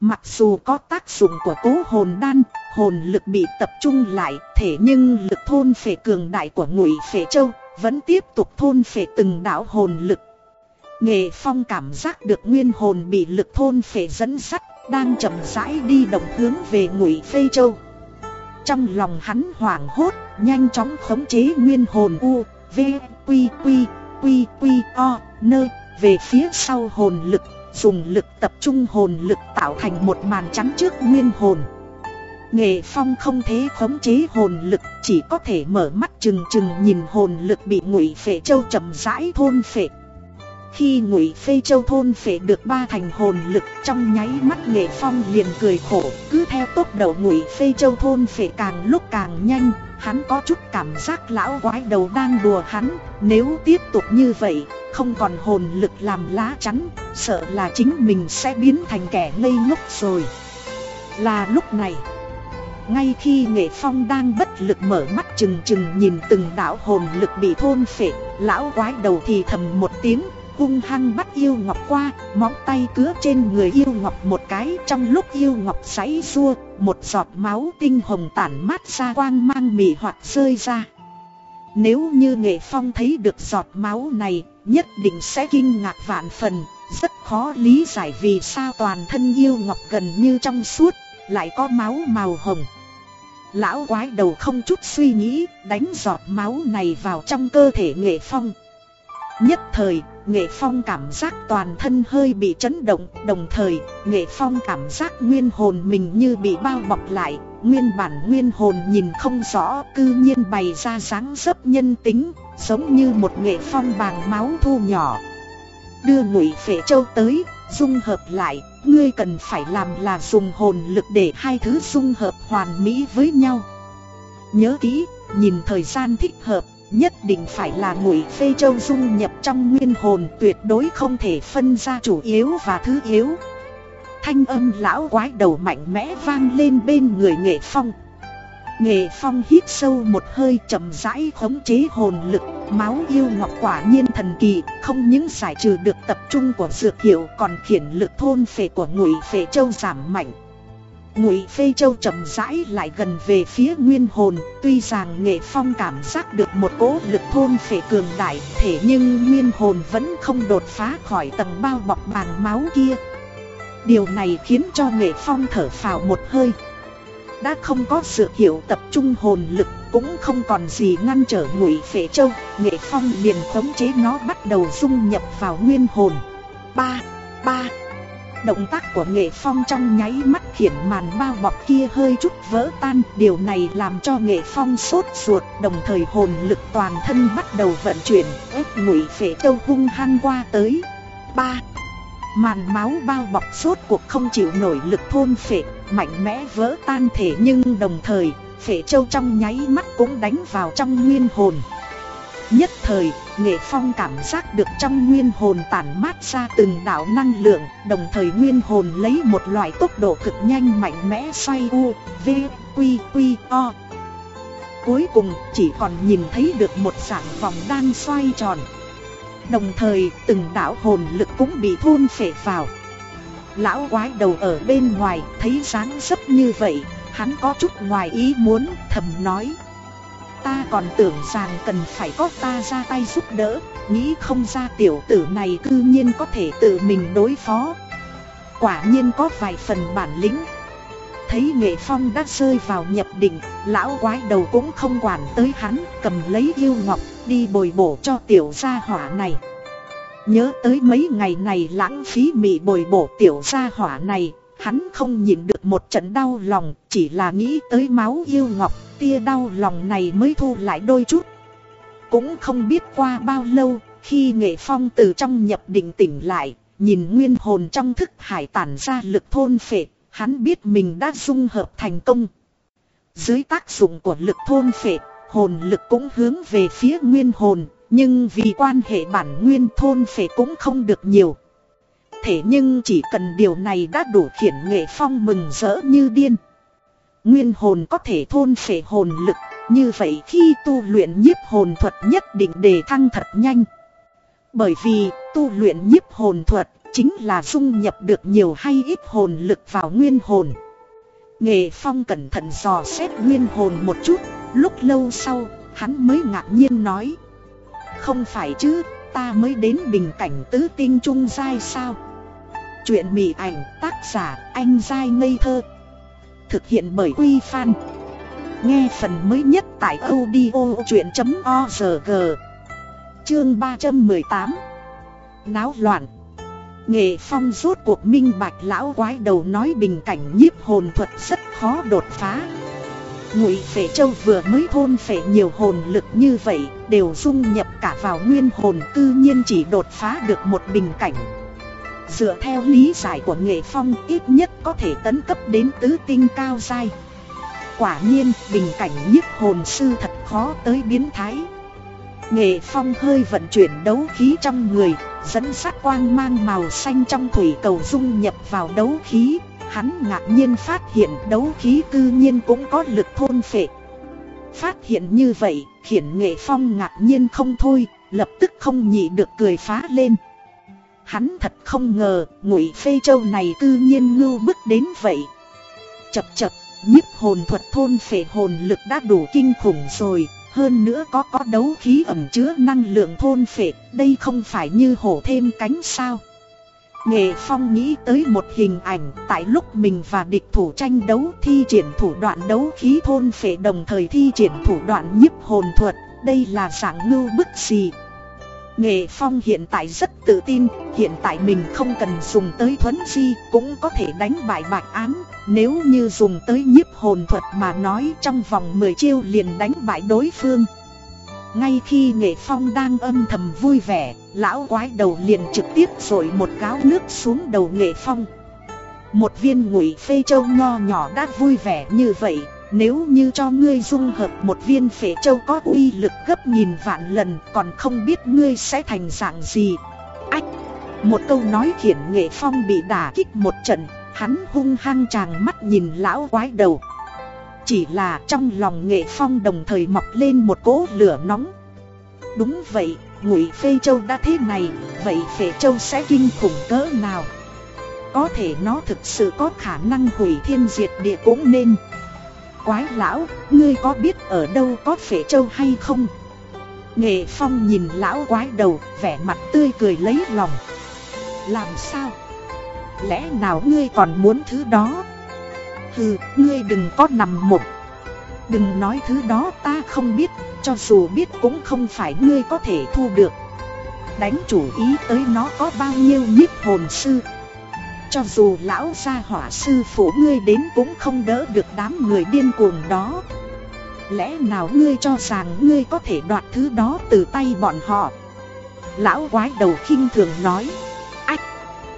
Speaker 1: Mặc dù có tác dụng của cố hồn đan, hồn lực bị tập trung lại, thế nhưng lực thôn phệ cường đại của ngụy phệ châu vẫn tiếp tục thôn phệ từng đạo hồn lực. Nghệ Phong cảm giác được nguyên hồn bị lực thôn phệ dẫn sắt, đang chậm rãi đi động hướng về ngụy phê châu. Trong lòng hắn hoảng hốt, nhanh chóng khống chế nguyên hồn u, v, quy quy, quy quy o, nơ, về phía sau hồn lực, dùng lực tập trung hồn lực tạo thành một màn chắn trước nguyên hồn. Nghệ Phong không thể khống chế hồn lực, chỉ có thể mở mắt chừng chừng nhìn hồn lực bị Ngụy Phệ Châu chậm rãi thôn phệ. Khi Ngụy Phê Châu thôn phệ được ba thành hồn lực, trong nháy mắt Nghệ Phong liền cười khổ, cứ theo tốc độ Ngụy Phê Châu thôn phệ càng lúc càng nhanh, Hắn có chút cảm giác lão quái đầu đang đùa hắn, Nếu tiếp tục như vậy, Không còn hồn lực làm lá chắn, Sợ là chính mình sẽ biến thành kẻ ngây ngốc rồi. Là lúc này, Ngay khi nghệ phong đang bất lực mở mắt chừng chừng nhìn từng đạo hồn lực bị thôn phệ, Lão quái đầu thì thầm một tiếng hung hăng bắt yêu ngọc qua, móng tay cứa trên người yêu ngọc một cái trong lúc yêu ngọc sáy xua, một giọt máu tinh hồng tản mát ra quang mang mị hoặc rơi ra. Nếu như nghệ phong thấy được giọt máu này, nhất định sẽ kinh ngạc vạn phần, rất khó lý giải vì sao toàn thân yêu ngọc gần như trong suốt, lại có máu màu hồng. Lão quái đầu không chút suy nghĩ, đánh giọt máu này vào trong cơ thể nghệ phong. Nhất thời, Nghệ Phong cảm giác toàn thân hơi bị chấn động, đồng thời, Nghệ Phong cảm giác nguyên hồn mình như bị bao bọc lại, nguyên bản nguyên hồn nhìn không rõ, cư nhiên bày ra dáng dấp nhân tính, giống như một Nghệ Phong bàng máu thu nhỏ. Đưa Ngụy Phệ Châu tới, dung hợp lại, ngươi cần phải làm là dùng hồn lực để hai thứ dung hợp hoàn mỹ với nhau. Nhớ kỹ, nhìn thời gian thích hợp, nhất định phải là ngụy phê châu dung nhập trong nguyên hồn tuyệt đối không thể phân ra chủ yếu và thứ yếu. Thanh âm lão quái đầu mạnh mẽ vang lên bên người nghệ phong. Nghệ phong hít sâu một hơi chậm rãi khống chế hồn lực, máu yêu ngọc quả nhiên thần kỳ, không những giải trừ được tập trung của dược hiệu, còn khiển lực thôn phệ của ngụy phệ châu giảm mạnh ngụy phê châu chậm rãi lại gần về phía nguyên hồn, tuy rằng nghệ phong cảm giác được một cỗ lực thôn phệ cường đại thể nhưng nguyên hồn vẫn không đột phá khỏi tầng bao bọc bàn máu kia. Điều này khiến cho nghệ phong thở phào một hơi. Đã không có sự hiểu tập trung hồn lực, cũng không còn gì ngăn trở ngụy phệ châu, nghệ phong liền khống chế nó bắt đầu dung nhập vào nguyên hồn. Ba ba. Động tác của nghệ phong trong nháy mắt khiển màn bao bọc kia hơi chút vỡ tan. Điều này làm cho nghệ phong sốt ruột, Đồng thời hồn lực toàn thân bắt đầu vận chuyển, ép ngụy phệ châu hung hăng qua tới. Ba. Màn máu bao bọc sốt cuộc không chịu nổi lực thôn phệ, Mạnh mẽ vỡ tan thể nhưng đồng thời, Phệ châu trong nháy mắt cũng đánh vào trong nguyên hồn. Nhất thời, Nghệ Phong cảm giác được trong nguyên hồn tản mát ra từng đạo năng lượng Đồng thời nguyên hồn lấy một loại tốc độ cực nhanh mạnh mẽ xoay u, v, quy, quy, o. Cuối cùng chỉ còn nhìn thấy được một dạng vòng đang xoay tròn. Đồng thời từng đạo hồn lực cũng bị thôn phệ vào. Lão quái đầu ở bên ngoài thấy dáng dấp như vậy Hắn có chút ngoài ý muốn thầm nói. Ta còn tưởng rằng cần phải có ta ra tay giúp đỡ, Nghĩ không ra tiểu tử này cư nhiên có thể tự mình đối phó. Quả nhiên có vài phần bản lĩnh. Thấy nghệ phong đã rơi vào nhập định, Lão quái đầu cũng không quản tới hắn, Cầm lấy yêu ngọc, đi bồi bổ cho tiểu gia hỏa này. Nhớ tới mấy ngày này lãng phí mị bồi bổ tiểu gia hỏa này, Hắn không nhịn được một trận đau lòng, Chỉ là nghĩ tới máu yêu ngọc. Tia đau lòng này mới thu lại đôi chút. Cũng không biết qua bao lâu, Khi nghệ phong từ trong nhập định tỉnh lại, Nhìn nguyên hồn trong thức hải tản ra lực thôn phệ, Hắn biết mình đã dung hợp thành công. Dưới tác dụng của lực thôn phệ, Hồn lực cũng hướng về phía nguyên hồn, Nhưng vì quan hệ bản nguyên thôn phệ cũng không được nhiều. Thế nhưng chỉ cần điều này đã đủ khiển nghệ phong mừng rỡ như điên. Nguyên hồn có thể thôn phệ hồn lực. Như vậy khi tu luyện nhiếp hồn thuật nhất định đề thăng thật nhanh. Bởi vì tu luyện nhiếp hồn thuật chính là dung nhập được nhiều hay ít hồn lực vào nguyên hồn. Nghệ phong cẩn thận dò xét nguyên hồn một chút, Lúc lâu sau, hắn mới ngạc nhiên nói. Không phải chứ, ta mới đến bình cảnh tứ tinh trung giai sao? Chuyện mỉ ảnh tác giả anh dai ngây thơ. Thực hiện bởi Quy Phan. Nghe phần mới nhất tại audio.org Chương 318 Náo loạn. Nghệ phong rốt cuộc minh bạch lão quái đầu nói bình cảnh nhiếp hồn thuật rất khó đột phá. Ngụy Phệ Châu vừa mới thôn phệ nhiều hồn lực như vậy, Đều dung nhập cả vào nguyên hồn, tự nhiên chỉ đột phá được một bình cảnh. Dựa theo lý giải của nghệ phong, ít nhất có thể tấn cấp đến tứ tinh cao dai Quả nhiên, bình cảnh nhiếp hồn sư thật khó tới biến thái. Nghệ phong hơi vận chuyển đấu khí trong người, Dẫn sát quang mang màu xanh trong thủy cầu dung nhập vào đấu khí. Hắn ngạc nhiên phát hiện đấu khí cư nhiên cũng có lực thôn phệ. Phát hiện như vậy, khiến nghệ phong ngạc nhiên không thôi, Lập tức không nhị được cười phá lên. Hắn thật không ngờ, ngụy phê châu này cư nhiên ngưu bức đến vậy. Chập chập, nhiếp hồn thuật thôn phệ hồn lực đã đủ kinh khủng rồi, Hơn nữa có có đấu khí ẩm chứa năng lượng thôn phệ, Đây không phải như hổ thêm cánh sao? Nghệ Phong nghĩ tới một hình ảnh, tại lúc mình và địch thủ tranh đấu thi triển thủ đoạn đấu khí thôn phệ đồng thời thi triển thủ đoạn nhiếp hồn thuật, Đây là dạng ngưu bức gì? Nghệ Phong hiện tại rất tự tin, hiện tại mình không cần dùng tới thuấn di cũng có thể đánh bại bạch án Nếu như dùng tới nhiếp hồn thuật mà nói trong vòng 10 chiêu liền đánh bại đối phương. Ngay khi Nghệ Phong đang âm thầm vui vẻ, lão quái đầu liền trực tiếp rội một gáo nước xuống đầu Nghệ Phong. Một viên ngụy phê châu nho nhỏ đã vui vẻ như vậy nếu như cho ngươi dung hợp một viên phệ châu có uy lực gấp nghìn vạn lần Còn không biết ngươi sẽ thành dạng gì. Ách! Một câu nói khiển nghệ phong bị đả kích một trận Hắn hung hăng chàng mắt nhìn lão quái đầu. Chỉ là trong lòng nghệ phong đồng thời mọc lên một cỗ lửa nóng. Đúng vậy, ngụy phê châu đã thế này Vậy phệ châu sẽ kinh khủng cỡ nào? Có thể nó thực sự có khả năng hủy thiên diệt địa cũng nên. Quái lão, ngươi có biết ở đâu có phệ châu hay không? Nghệ phong nhìn lão quái đầu, vẻ mặt tươi cười lấy lòng Làm sao? Lẽ nào ngươi còn muốn thứ đó? Hừ, ngươi đừng có nằm mộng Đừng nói thứ đó ta không biết Cho dù biết cũng không phải ngươi có thể thu được Đánh chủ ý tới nó có bao nhiêu nhiếp hồn sư cho dù lão gia hỏa sư phụ ngươi đến cũng không đỡ được đám người điên cuồng đó. Lẽ nào ngươi cho rằng ngươi có thể đoạt thứ đó từ tay bọn họ? Lão quái đầu khinh thường nói. Ách!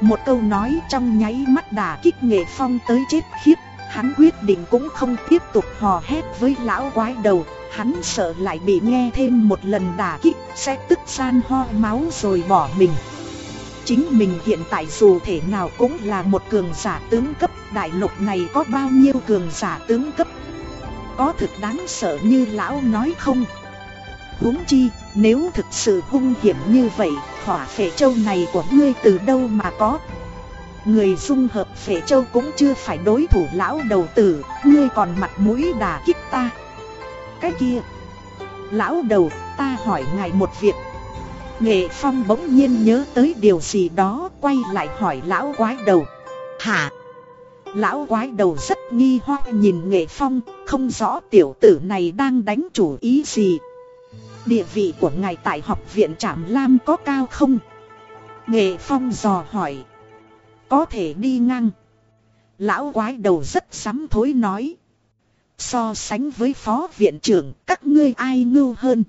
Speaker 1: Một câu nói trong nháy mắt đà kích nghệ phong tới chết khiếp. Hắn quyết định cũng không tiếp tục hò hét với lão quái đầu. Hắn sợ lại bị nghe thêm một lần đả kích, Sẽ tức gian ho máu rồi bỏ mình. Chính mình hiện tại dù thể nào cũng là một cường giả tướng cấp Đại lục này có bao nhiêu cường giả tướng cấp? Có thực đáng sợ như lão nói không? Huống chi, nếu thực sự hung hiểm như vậy Hỏa phệ châu này của ngươi từ đâu mà có? Người dung hợp phệ châu cũng chưa phải đối thủ lão đầu tử Ngươi còn mặt mũi đà kích ta. Cái kia Lão đầu ta hỏi ngài một việc. Nghệ Phong bỗng nhiên nhớ tới điều gì đó Quay lại hỏi lão quái đầu Hả Lão quái đầu rất nghi hoặc nhìn Nghệ Phong Không rõ tiểu tử này đang đánh chủ ý gì Địa vị của ngài tại học viện Trạm Lam có cao không? Nghệ Phong dò hỏi có thể đi ngang. Lão quái đầu rất sắm thối nói. So sánh với phó viện trưởng các ngươi ai ngưu hơn.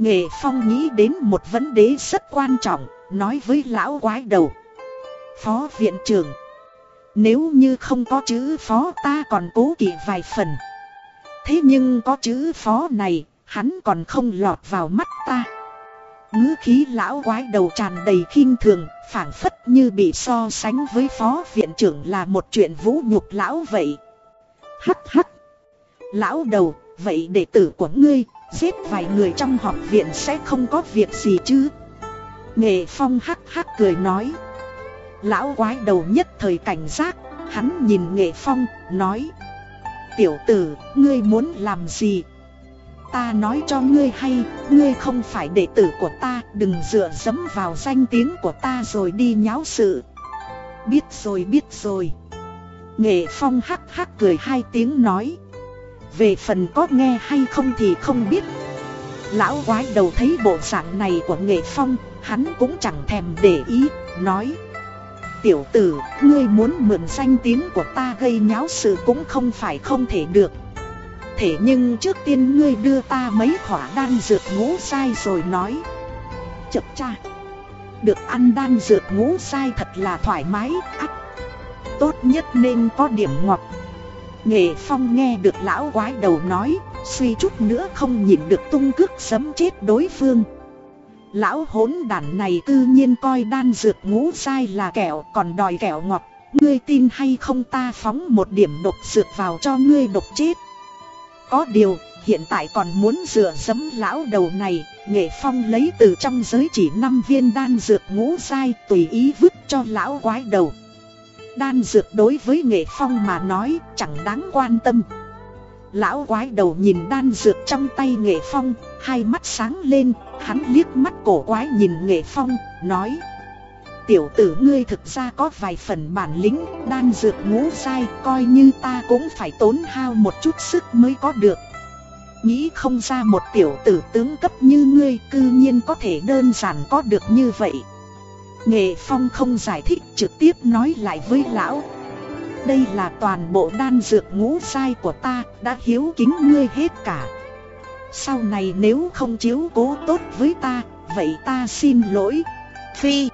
Speaker 1: Nghệ Phong nghĩ đến một vấn đề rất quan trọng, nói với lão quái đầu. Phó viện trưởng. Nếu như không có chữ phó ta còn cố kỵ vài phần. Thế nhưng có chữ phó này, hắn còn không lọt vào mắt ta ngữ khí lão quái đầu tràn đầy khinh thường, phảng phất như bị so sánh với phó viện trưởng là một chuyện vũ nhục lão vậy. Hắc hắc. Lão đầu, vậy đệ tử của ngươi, giết vài người trong học viện sẽ không có việc gì chứ? Nghệ phong hắc hắc cười nói. Lão quái đầu nhất thời cảnh giác, hắn nhìn nghệ phong, nói. Tiểu tử, ngươi muốn làm gì? Ta nói cho ngươi hay, ngươi không phải đệ tử của ta, đừng dựa dẫm vào danh tiếng của ta rồi đi nháo sự. Biết rồi biết rồi. Nghệ Phong hắc hắc cười hai tiếng nói. Về phần có nghe hay không thì không biết. Lão quái đầu thấy bộ dạng này của Nghệ Phong, hắn cũng chẳng thèm để ý, nói. Tiểu tử, ngươi muốn mượn danh tiếng của ta gây nháo sự cũng không phải không thể được. Thể nhưng trước tiên ngươi đưa ta mấy khỏa đan dược ngũ sai rồi nói. Chập cha. Được ăn đan dược ngũ sai thật là thoải mái ắt Tốt nhất nên có điểm ngọt. Nghệ Phong nghe được lão quái đầu nói Suy chút nữa không nhìn được tung cước sấm chết đối phương. Lão hỗn đản này tự nhiên coi đan dược ngũ sai là kẹo còn đòi kẹo ngọt. Ngươi tin hay không ta phóng một điểm độc dược vào cho ngươi độc chết. Có điều, hiện tại còn muốn dựa dấm lão đầu này, nghệ phong lấy từ trong giới chỉ 5 viên đan dược ngũ sai tùy ý vứt cho lão quái đầu. Đan dược đối với nghệ phong mà nói chẳng đáng quan tâm. Lão quái đầu nhìn đan dược trong tay nghệ phong, hai mắt sáng lên, hắn liếc mắt cổ quái nhìn nghệ phong, nói Tiểu tử ngươi thực ra có vài phần bản lĩnh, đan dược ngũ sai, coi như ta cũng phải tốn hao một chút sức mới có được. Nghĩ không ra một tiểu tử tướng cấp như ngươi cư nhiên có thể đơn giản có được như vậy. Nghệ Phong không giải thích trực tiếp nói lại với lão. Đây là toàn bộ đan dược ngũ sai của ta, đã hiếu kính ngươi hết cả. Sau này nếu không chiếu cố tốt với ta, vậy ta xin lỗi. Phi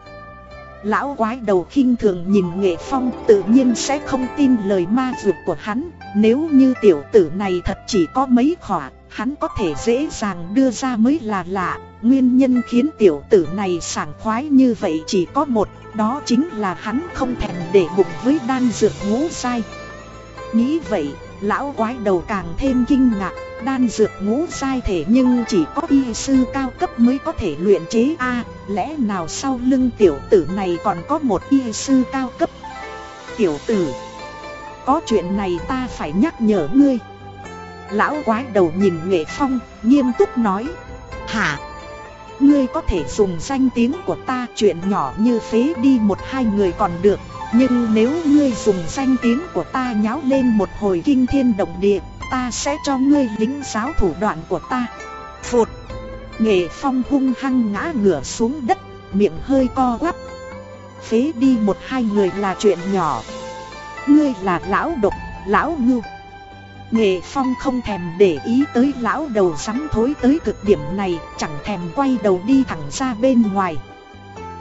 Speaker 1: Lão quái đầu khinh thường nhìn nghệ phong tự nhiên sẽ không tin lời ma dược của hắn Nếu như tiểu tử này thật chỉ có mấy khỏa Hắn có thể dễ dàng đưa ra mới là lạ Nguyên nhân khiến tiểu tử này sảng khoái như vậy chỉ có một Đó chính là hắn không thèm để bụng với đan dược ngũ sai. Nghĩ vậy, lão quái đầu càng thêm kinh ngạc Đan dược ngũ sai thể nhưng chỉ có y sư cao cấp mới có thể luyện chế A Lẽ nào sau lưng tiểu tử này còn có một y sư cao cấp? Tiểu tử Có chuyện này ta phải nhắc nhở ngươi. Lão quái đầu nhìn nghệ phong nghiêm túc nói Hả? Ngươi có thể dùng danh tiếng của ta chuyện nhỏ như phế đi một hai người còn được Nhưng nếu ngươi dùng danh tiếng của ta nháo lên một hồi kinh thiên động địa Ta sẽ cho ngươi lính giáo thủ đoạn của ta. Phụt! Nghệ phong hung hăng ngã ngửa xuống đất Miệng hơi co quắp. Phế đi một hai người là chuyện nhỏ. Ngươi là lão độc, lão ngưu. Nghệ Phong không thèm để ý tới lão đầu sắm thối tới cực điểm này, Chẳng thèm quay đầu đi thẳng ra bên ngoài.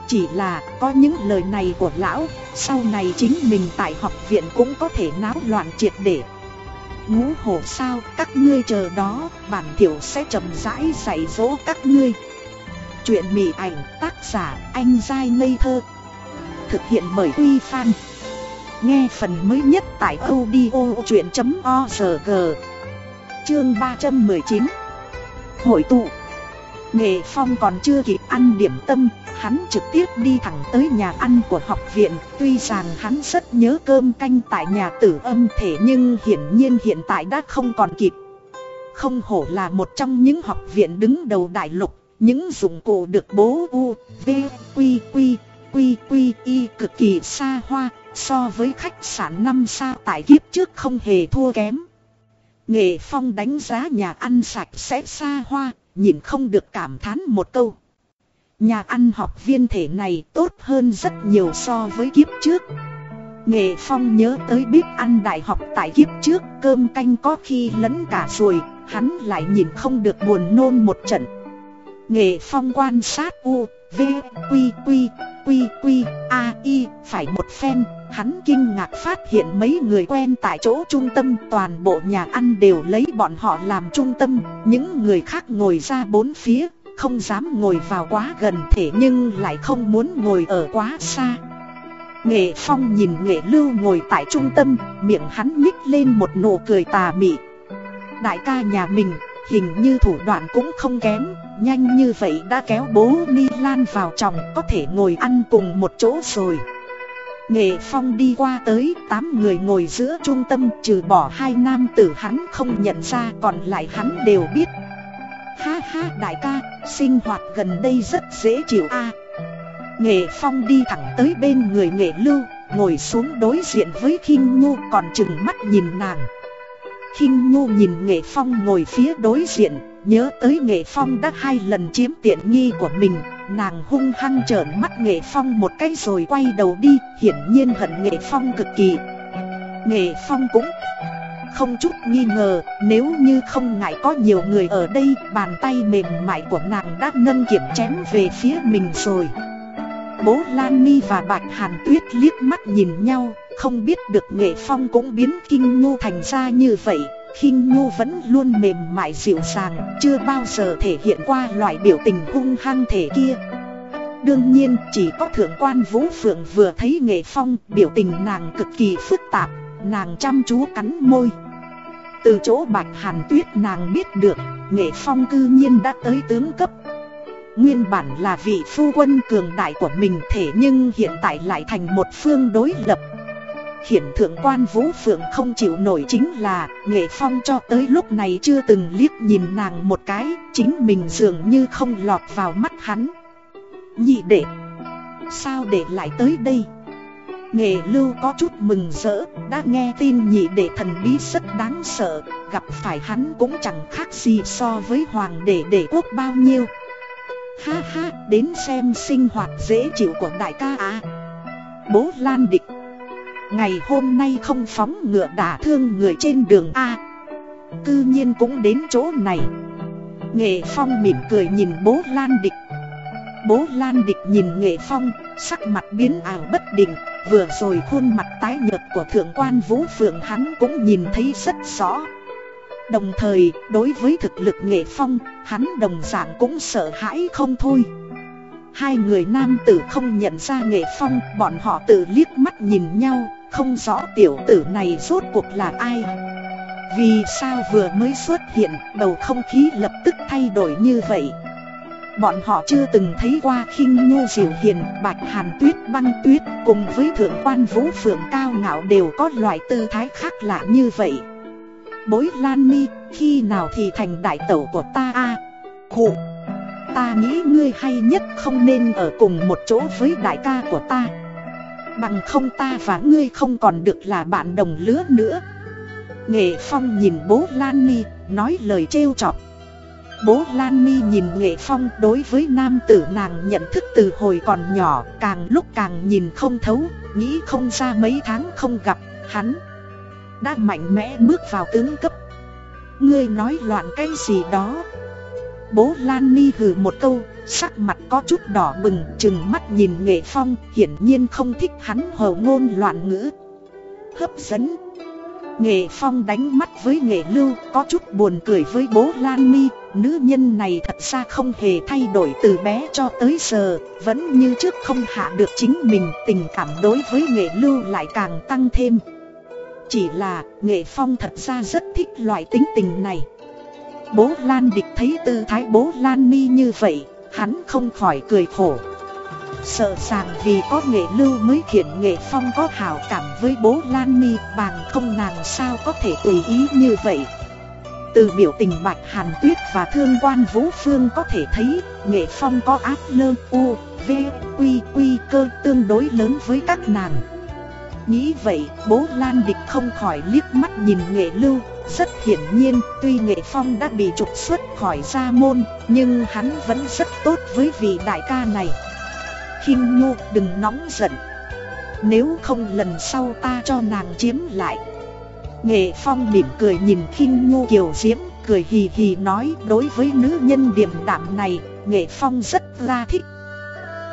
Speaker 1: Chỉ là, có những lời này của lão, Sau này chính mình tại học viện cũng có thể náo loạn triệt để. Ngũ hổ sao, các ngươi chờ đó, Bản thiểu sẽ chậm rãi dạy dỗ các ngươi. Chuyện mỉ ảnh, tác giả, anh dai ngây thơ. Thực hiện bởi Uy Phan. Nghe phần mới nhất tại audiochuyện.org Chương 319 Hội tụ. Nghệ Phong còn chưa kịp ăn điểm tâm Hắn trực tiếp đi thẳng tới nhà ăn của học viện. Tuy rằng hắn rất nhớ cơm canh tại nhà tử âm thể Nhưng hiển nhiên hiện tại đã không còn kịp. Không hổ là một trong những học viện đứng đầu đại lục Những dụng cụ được bố U, V, Quy, Quy, Quy, Quy, Y cực kỳ xa hoa So với khách sạn năm sao tại kiếp trước không hề thua kém. Nghệ Phong đánh giá nhà ăn sạch sẽ xa hoa, nhìn không được cảm thán một câu. Nhà ăn học viên thể này tốt hơn rất nhiều so với kiếp trước. Nghệ Phong nhớ tới bếp ăn đại học tại kiếp trước cơm canh có khi lẫn cả rồi, hắn lại nhìn không được buồn nôn một trận. Nghệ Phong quan sát U, V, Quy, Quy, Quy, Quy, A, y phải một phen, hắn kinh ngạc phát hiện mấy người quen tại chỗ trung tâm toàn bộ nhà ăn đều lấy bọn họ làm trung tâm, những người khác ngồi ra bốn phía, không dám ngồi vào quá gần thể nhưng lại không muốn ngồi ở quá xa. Nghệ Phong nhìn Nghệ Lưu ngồi tại trung tâm, miệng hắn nhích lên một nụ cười tà mị. Đại ca nhà mình, hình như thủ đoạn cũng không kém, nhanh như vậy đã kéo bố Ni Lan vào chồng có thể ngồi ăn cùng một chỗ rồi. Nghệ Phong đi qua tới, tám người ngồi giữa trung tâm trừ bỏ hai nam tử hắn không nhận ra còn lại hắn đều biết. Ha ha đại ca, sinh hoạt gần đây rất dễ chịu a. Nghệ Phong đi thẳng tới bên người Nghệ Lưu, ngồi xuống đối diện với Kinh Nhu còn chừng mắt nhìn nàng. Kinh Nhu nhìn Nghệ Phong ngồi phía đối diện, nhớ tới Nghệ Phong đã hai lần chiếm tiện nghi của mình, nàng hung hăng trợn mắt Nghệ Phong một cái rồi quay đầu đi, hiển nhiên hận Nghệ Phong cực kỳ. Nghệ Phong cũng không chút nghi ngờ, nếu như không ngại có nhiều người ở đây, bàn tay mềm mại của nàng đã nâng kiểm chém về phía mình rồi. Bố Lan Mi và Bạch Hàn Tuyết liếc mắt nhìn nhau, không biết được Nghệ Phong cũng biến Kinh Nhu thành ra như vậy. Kinh Nhu vẫn luôn mềm mại dịu dàng, chưa bao giờ thể hiện qua loại biểu tình hung hăng thể kia. Đương nhiên, chỉ có thượng quan Vũ Phượng vừa thấy Nghệ Phong, biểu tình nàng cực kỳ phức tạp, nàng chăm chú cắn môi. Từ chỗ Bạch Hàn Tuyết nàng biết được, Nghệ Phong cư nhiên đã tới tướng cấp. Nguyên bản là vị phu quân cường đại của mình thể nhưng hiện tại lại thành một phương đối lập. Hiện thượng quan Vũ Phượng không chịu nổi chính là Nghệ Phong cho tới lúc này chưa từng liếc nhìn nàng một cái, Chính mình dường như không lọt vào mắt hắn. Nhị đệ, Sao để lại tới đây? Nghệ lưu có chút mừng rỡ, Đã nghe tin nhị đệ thần bí rất đáng sợ, Gặp phải hắn cũng chẳng khác gì so với hoàng đệ đệ quốc bao nhiêu. Ha ha đến xem sinh hoạt dễ chịu của đại ca à. Bố Lan Địch. Ngày hôm nay không phóng ngựa đả thương người trên đường A. Cư nhiên cũng đến chỗ này. Nghệ Phong mỉm cười nhìn bố Lan Địch. Bố Lan Địch nhìn Nghệ Phong, sắc mặt biến ảo bất định, vừa rồi khuôn mặt tái nhợt của thượng quan Vũ Phượng hắn cũng nhìn thấy rất rõ. Đồng thời, đối với thực lực Nghệ Phong, hắn đồng dạng cũng sợ hãi không thôi. Hai người nam tử không nhận ra Nghệ Phong, bọn họ tự liếc mắt nhìn nhau, không rõ tiểu tử này rốt cuộc là ai. Vì sao vừa mới xuất hiện, bầu không khí lập tức thay đổi như vậy. Bọn họ chưa từng thấy qua khinh nhu diệu hiền, bạch hàn tuyết băng tuyết Cùng với thượng quan vũ phượng cao ngạo đều có loại tư thái khác lạ như vậy Bối lan mi, khi nào thì thành đại tẩu của ta a? À? Ta nghĩ ngươi hay nhất không nên ở cùng một chỗ với đại ca của ta. Bằng không ta và ngươi không còn được là bạn đồng lứa nữa. Nghệ Phong nhìn bố Lan Mi, nói lời trêu chọc. Bố Lan Mi nhìn Nghệ Phong đối với nam tử nàng nhận thức từ hồi còn nhỏ Càng lúc càng nhìn không thấu, nghĩ không ra mấy tháng không gặp, hắn. Đã mạnh mẽ bước vào tướng cấp. Ngươi nói loạn cái gì đó? Bố Lan Ni hừ một câu, sắc mặt có chút đỏ bừng Chừng mắt nhìn Nghệ Phong, hiển nhiên không thích hắn hầu ngôn loạn ngữ. Hấp dẫn. Nghệ Phong đánh mắt với Nghệ Lưu, có chút buồn cười với bố Lan Ni nữ nhân này thật ra không hề thay đổi từ bé cho tới giờ, vẫn như trước không hạ được chính mình, tình cảm đối với Nghệ Lưu lại càng tăng thêm. Chỉ là, Nghệ Phong thật ra rất thích loại tính tình này. Bố Lan Địch thấy tư thái bố Lan Mi như vậy, hắn không khỏi cười khổ. Sợ rằng vì có nghệ lưu mới khiến nghệ phong có hào cảm với bố Lan Mi Bằng không nàng sao có thể tùy ý như vậy Từ biểu tình Bạch Hàn Tuyết và Thương quan Vũ Phương có thể thấy Nghệ phong có áp lơ u, v, quy, quy cơ tương đối lớn với các nàng Nghĩ vậy, bố Lan Địch không khỏi liếc mắt nhìn nghệ lưu. Rất hiển nhiên, tuy nghệ phong đã bị trục xuất khỏi gia môn Nhưng hắn vẫn rất tốt với vị đại ca này. Khinh nhu đừng nóng giận. Nếu không lần sau ta cho nàng chiếm lại. Nghệ Phong mỉm cười nhìn khinh nhu kiều diễm Cười hì hì nói đối với nữ nhân điềm đạm này Nghệ Phong rất ra thích.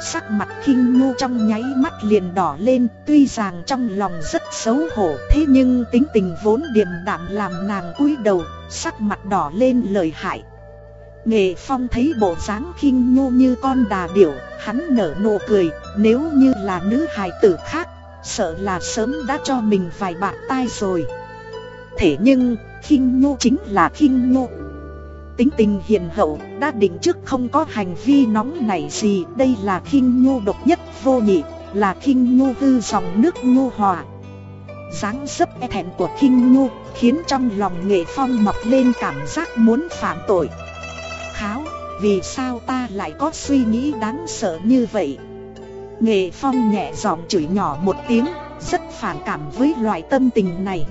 Speaker 1: Sắc mặt khinh nhu trong nháy mắt liền đỏ lên Tuy rằng trong lòng rất xấu hổ Thế nhưng tính tình vốn điềm đạm làm nàng cúi đầu Sắc mặt đỏ lên lời hại Nghệ Phong thấy bộ dáng khinh nhu như con đà điểu, hắn nở nụ cười, nếu như là nữ hài tử khác, sợ là sớm đã cho mình vài bạn tai rồi. Thế nhưng, khinh nhu chính là khinh nhu. Tính tình hiền hậu, đã định trước không có hành vi nóng nảy gì, đây là khinh nhu độc nhất vô nhị, là khinh nhu hư dòng nước nhu hòa. dáng dấp e thẹn của khinh nhu, khiến trong lòng nghệ phong mọc lên cảm giác muốn phạm tội. Kháo Vì sao ta lại có suy nghĩ đáng sợ như vậy? Nghệ Phong nhẹ giọng chửi nhỏ một tiếng Rất phản cảm với loại tâm tình này.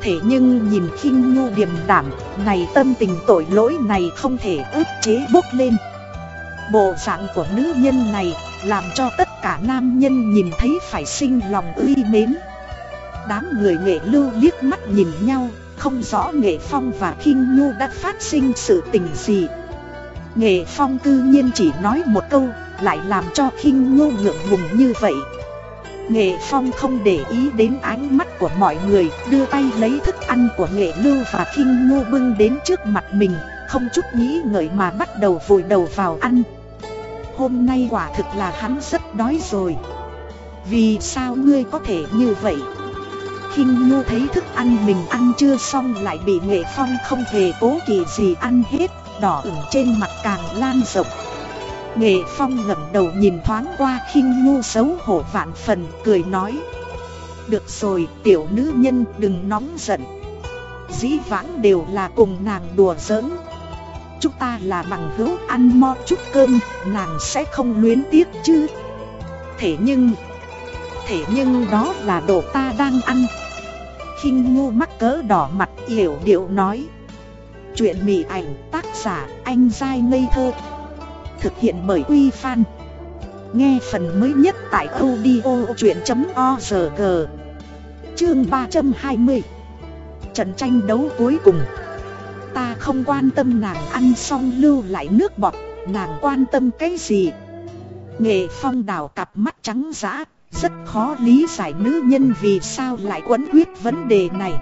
Speaker 1: Thế nhưng nhìn khinh nhu điềm đảm Này tâm tình tội lỗi này không thể ức chế bốc lên. Bộ dạng của nữ nhân này Làm cho tất cả nam nhân nhìn thấy phải sinh lòng uy mến. Đám người nghệ lưu liếc mắt nhìn nhau, không rõ Nghệ Phong và Kinh Nhu đã phát sinh sự tình gì. Nghệ Phong cư nhiên chỉ nói một câu, Lại làm cho Kinh Nhu ngượng ngùng như vậy. Nghệ Phong không để ý đến ánh mắt của mọi người Đưa tay lấy thức ăn của Nghệ Lưu và Kinh Ngô bưng đến trước mặt mình Không chút nghĩ ngợi mà bắt đầu vùi đầu vào ăn. Hôm nay quả thực là hắn rất đói rồi. Vì sao ngươi có thể như vậy? Kinh Ngô thấy thức ăn mình ăn chưa xong lại bị Nghệ Phong không hề cố kỵ gì ăn hết, đỏ ửng trên mặt càng lan rộng. Nghệ Phong ngẩng đầu nhìn thoáng qua Khinh Nhu xấu hổ vạn phần, cười nói. Được rồi, tiểu nữ nhân đừng nóng giận. Dĩ vãng đều là cùng nàng đùa giỡn. Chúng ta là bằng hữu ăn mo chút cơm, nàng sẽ không luyến tiếc chứ. Thế nhưng, thế nhưng đó là đồ ta đang ăn khinh ngu mắc cỡ đỏ mặt hiểu điệu nói Chuyện mỉ ảnh tác giả anh dai ngây thơ Thực hiện bởi Uy Fan Nghe phần mới nhất tại audio chuyện.org Chương 320 Trận tranh đấu cuối cùng. Ta không quan tâm nàng ăn xong lưu lại nước bọt Nàng quan tâm cái gì? Nghệ phong đào cặp mắt trắng giã, rất khó lý giải nữ nhân vì sao lại quấn quyết vấn đề này.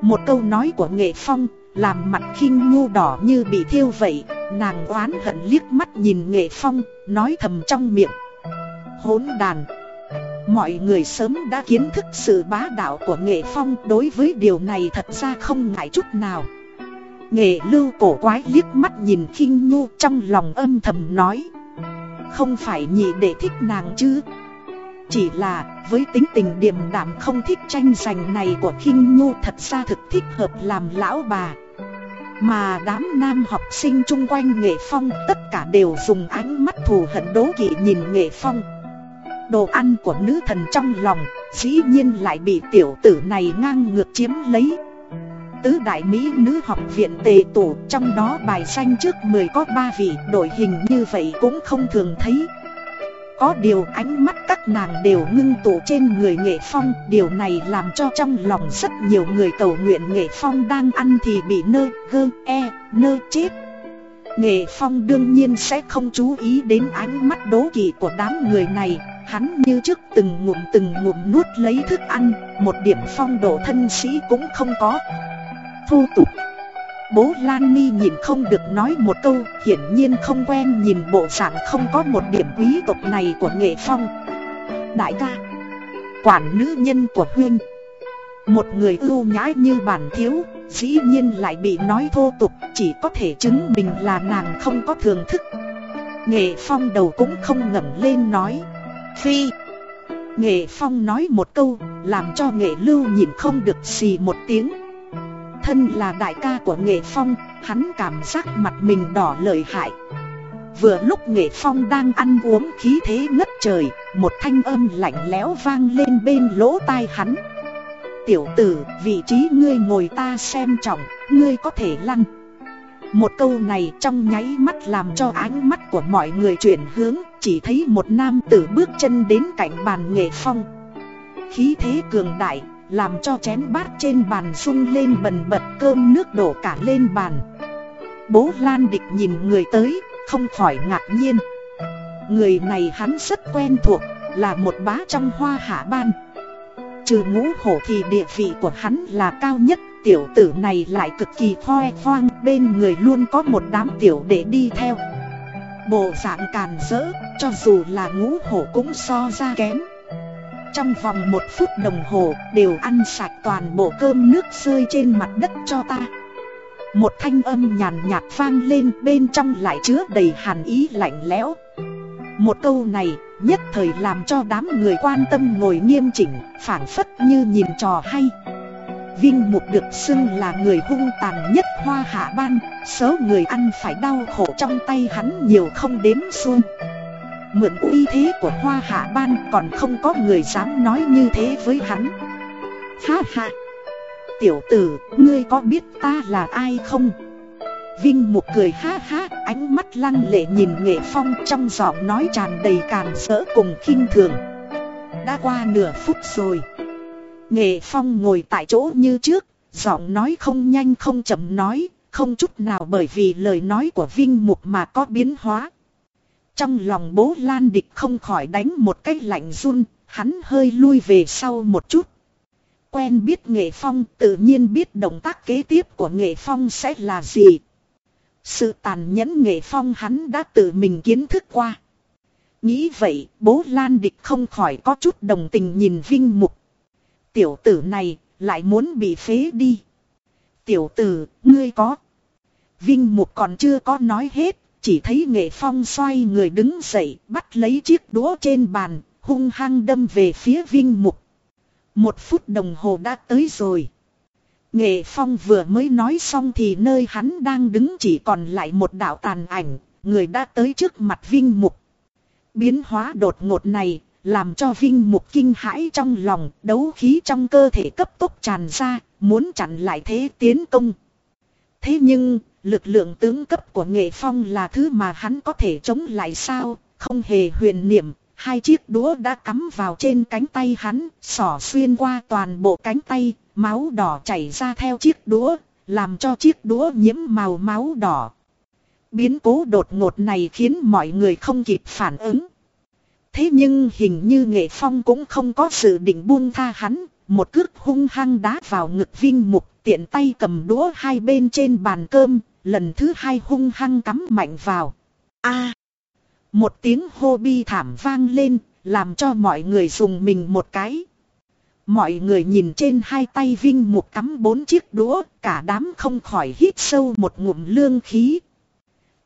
Speaker 1: Một câu nói của nghệ phong, làm mặt khinh nhu đỏ như bị thiêu vậy, nàng oán hận liếc mắt nhìn nghệ phong, nói thầm trong miệng. Hỗn đàn! Mọi người sớm đã kiến thức sự bá đạo của nghệ phong đối với điều này thật ra không ngại chút nào. Nghệ lưu cổ quái liếc mắt nhìn khinh nhu trong lòng âm thầm nói. Không phải nhị để thích nàng chứ Chỉ là với tính tình điềm đạm không thích tranh giành này của khinh nhu thật ra thực thích hợp làm lão bà mà đám nam học sinh chung quanh nghệ phong tất cả đều dùng ánh mắt thù hận đố kỵ nhìn nghệ phong. Đồ ăn của nữ thần trong lòng, dĩ nhiên lại bị tiểu tử này ngang ngược chiếm lấy. Tứ đại mỹ nữ học viện tề tổ Trong đó bài danh trước 10 có 3 vị, đội hình như vậy cũng không thường thấy. Có điều ánh mắt các nàng đều ngưng tụ trên người nghệ phong. Điều này làm cho trong lòng rất nhiều người cầu nguyện nghệ phong đang ăn thì bị nơ, gơ, e, nơ chết. Nghệ phong đương nhiên sẽ không chú ý đến ánh mắt đố kỵ của đám người này. Hắn như trước từng ngụm từng ngụm nuốt lấy thức ăn. Một điểm phong độ thân sĩ cũng không có. Thu tục. Bố Lan Ni nhìn không được nói một câu, Hiển nhiên không quen nhìn bộ dạng không có một điểm quý tộc này của nghệ phong. Đại ca, Quản nữ nhân của Huyên, Một người ưu nhã như bản thiếu, Dĩ nhiên lại bị nói thô tục, Chỉ có thể chứng minh là nàng không có thường thức. Nghệ phong đầu cũng không ngẩng lên nói, Phi. Nghệ phong nói một câu, Làm cho nghệ lưu nhìn không được xì một tiếng thân là đại ca của nghệ phong Hắn cảm giác mặt mình đỏ lợi hại. Vừa lúc nghệ phong đang ăn uống khí thế ngất trời Một thanh âm lạnh lẽo vang lên bên lỗ tai hắn. Tiểu tử, vị trí ngươi ngồi ta xem trọng, ngươi có thể lăn. Một câu này trong nháy mắt làm cho ánh mắt của mọi người chuyển hướng Chỉ thấy một nam tử bước chân đến cạnh bàn nghệ phong. Khí thế cường đại, làm cho chén bát trên bàn sung lên bần bật cơm nước đổ cả lên bàn. Bố Lan Địch nhìn người tới, không khỏi ngạc nhiên. Người này hắn rất quen thuộc, là một bá trong hoa hạ ban. Trừ ngũ hổ thì địa vị của hắn là cao nhất Tiểu tử này lại cực kỳ khoe khoang Bên người luôn có một đám tiểu để đi theo. Bộ dạng càn rỡ Cho dù là ngũ hổ cũng so ra kém trong vòng một phút đồng hồ đều ăn sạch toàn bộ cơm nước rơi trên mặt đất cho ta. Một thanh âm nhàn nhạt vang lên, bên trong lại chứa đầy hàn ý lạnh lẽo. Một câu này nhất thời làm cho đám người quan tâm ngồi nghiêm chỉnh phản phất như nhìn trò hay. Vinh Mục được xưng là người hung tàn nhất hoa hạ ban, Số người ăn phải đau khổ trong tay hắn nhiều không đếm xuông Mượn uy thế của hoa hạ ban còn không có người dám nói như thế với hắn Ha ha Tiểu tử, ngươi có biết ta là ai không? Vinh Mục cười ha ha, ánh mắt lăng lệ nhìn Nghệ Phong trong giọng nói tràn đầy càn rỡ cùng khinh thường. Đã qua nửa phút rồi. Nghệ Phong ngồi tại chỗ như trước, giọng nói không nhanh không chậm nói, không chút nào bởi vì lời nói của Vinh Mục mà có biến hóa. Trong lòng bố Lan Địch không khỏi đánh một cái lạnh run, hắn hơi lui về sau một chút. Quen biết nghệ phong tự nhiên biết động tác kế tiếp của nghệ phong sẽ là gì. Sự tàn nhẫn nghệ phong hắn đã tự mình kiến thức qua. Nghĩ vậy bố Lan Địch không khỏi có chút đồng tình nhìn Vinh Mục. Tiểu tử này lại muốn bị phế đi. Tiểu tử, ngươi có. Vinh Mục còn chưa có nói hết, chỉ thấy nghệ phong xoay người đứng dậy, bắt lấy chiếc đũa trên bàn, hung hăng đâm về phía Vinh Mục. Một phút đồng hồ đã tới rồi. Nghệ phong vừa mới nói xong thì nơi hắn đang đứng chỉ còn lại một đạo tàn ảnh, người đã tới trước mặt Vinh Mục. Biến hóa đột ngột này, làm cho Vinh Mục kinh hãi trong lòng, đấu khí trong cơ thể cấp tốc tràn ra, muốn chặn lại thế tiến công. Thế nhưng, Lực lượng tướng cấp của nghệ phong là thứ mà hắn có thể chống lại sao, không hề huyền niệm, hai chiếc đũa đã cắm vào trên cánh tay hắn, sỏ xuyên qua toàn bộ cánh tay, máu đỏ chảy ra theo chiếc đũa, làm cho chiếc đũa nhiễm màu máu đỏ. Biến cố đột ngột này khiến mọi người không kịp phản ứng. Thế nhưng hình như nghệ phong cũng không có sự định buông tha hắn, một cước hung hăng đá vào ngực vinh mục tiện tay cầm đũa hai bên trên bàn cơm, lần thứ hai hung hăng cắm mạnh vào. a Một tiếng hô bi thảm vang lên, làm cho mọi người dùng mình một cái. Mọi người nhìn trên hai tay Vinh Mục cắm bốn chiếc đũa, cả đám không khỏi hít sâu một ngụm lương khí.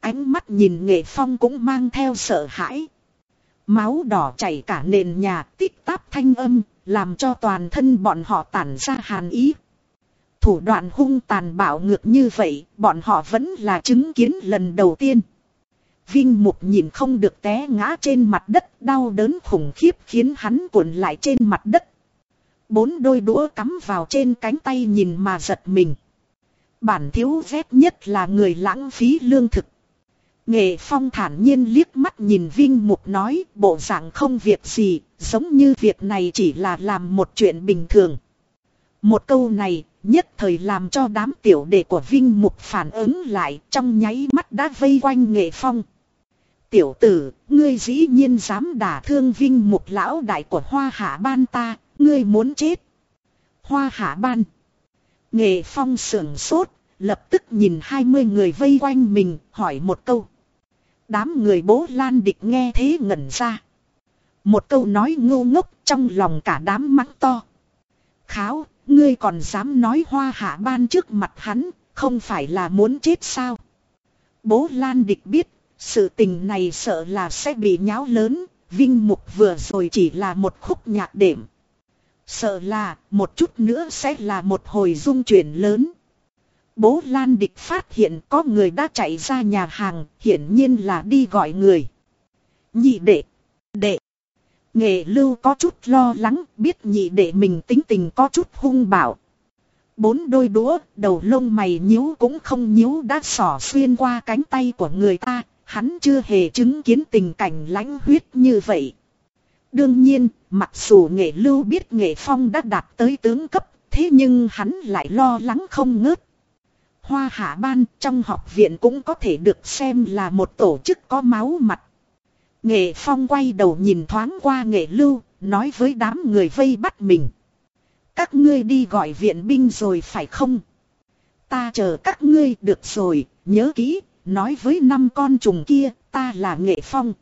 Speaker 1: Ánh mắt nhìn nghệ phong cũng mang theo sợ hãi. Máu đỏ chảy cả nền nhà tích táp thanh âm, làm cho toàn thân bọn họ tản ra hàn ý. Thủ đoạn hung tàn bạo ngược như vậy, bọn họ vẫn là chứng kiến lần đầu tiên. Vinh Mục nhìn không được té ngã trên mặt đất đau đớn khủng khiếp khiến hắn cuộn lại trên mặt đất. Bốn đôi đũa cắm vào trên cánh tay nhìn mà giật mình. Bản thiếu ghét nhất là người lãng phí lương thực. Nghệ Phong thản nhiên liếc mắt nhìn Vinh Mục nói bộ dạng không việc gì, giống như việc này chỉ là làm một chuyện bình thường. Một câu này nhất thời làm cho đám tiểu đệ của Vinh Mục phản ứng lại trong nháy mắt đã vây quanh Nghệ Phong. Tiểu tử, ngươi dĩ nhiên dám đả thương Vinh Mục lão đại của Hoa Hạ Ban ta, ngươi muốn chết. Hoa Hạ Ban. Nghệ Phong sưởng sốt, lập tức nhìn hai mươi người vây quanh mình, hỏi một câu. Đám người bố Lan Địch nghe thế ngẩn ra. Một câu nói ngu ngốc trong lòng cả đám mắng to. Kháo, ngươi còn dám nói hoa hạ ban trước mặt hắn, không phải là muốn chết sao? Bố Lan Địch biết, sự tình này sợ là sẽ bị nháo lớn, Vinh Mục vừa rồi chỉ là một khúc nhạc đệm. Sợ là, một chút nữa sẽ là một hồi dung chuyển lớn. Bố Lan Địch phát hiện có người đã chạy ra nhà hàng, hiển nhiên là đi gọi người. Nhị đệ, đệ. Nghệ lưu có chút lo lắng, biết nhị đệ mình tính tình có chút hung bạo. Bốn đôi đũa, đầu lông mày nhíu cũng không nhíu đã sỏ xuyên qua cánh tay của người ta, hắn chưa hề chứng kiến tình cảnh lãnh huyết như vậy. Đương nhiên, mặc dù nghệ lưu biết nghệ phong đã đạt tới tướng cấp, thế nhưng hắn lại lo lắng không ngớt. Hoa hạ ban trong học viện cũng có thể được xem là một tổ chức có máu mặt. Nghệ phong quay đầu nhìn thoáng qua nghệ lưu, nói với đám người vây bắt mình. Các ngươi đi gọi viện binh rồi phải không? Ta chờ các ngươi được rồi, nhớ kỹ, nói với năm con trùng kia, ta là nghệ phong.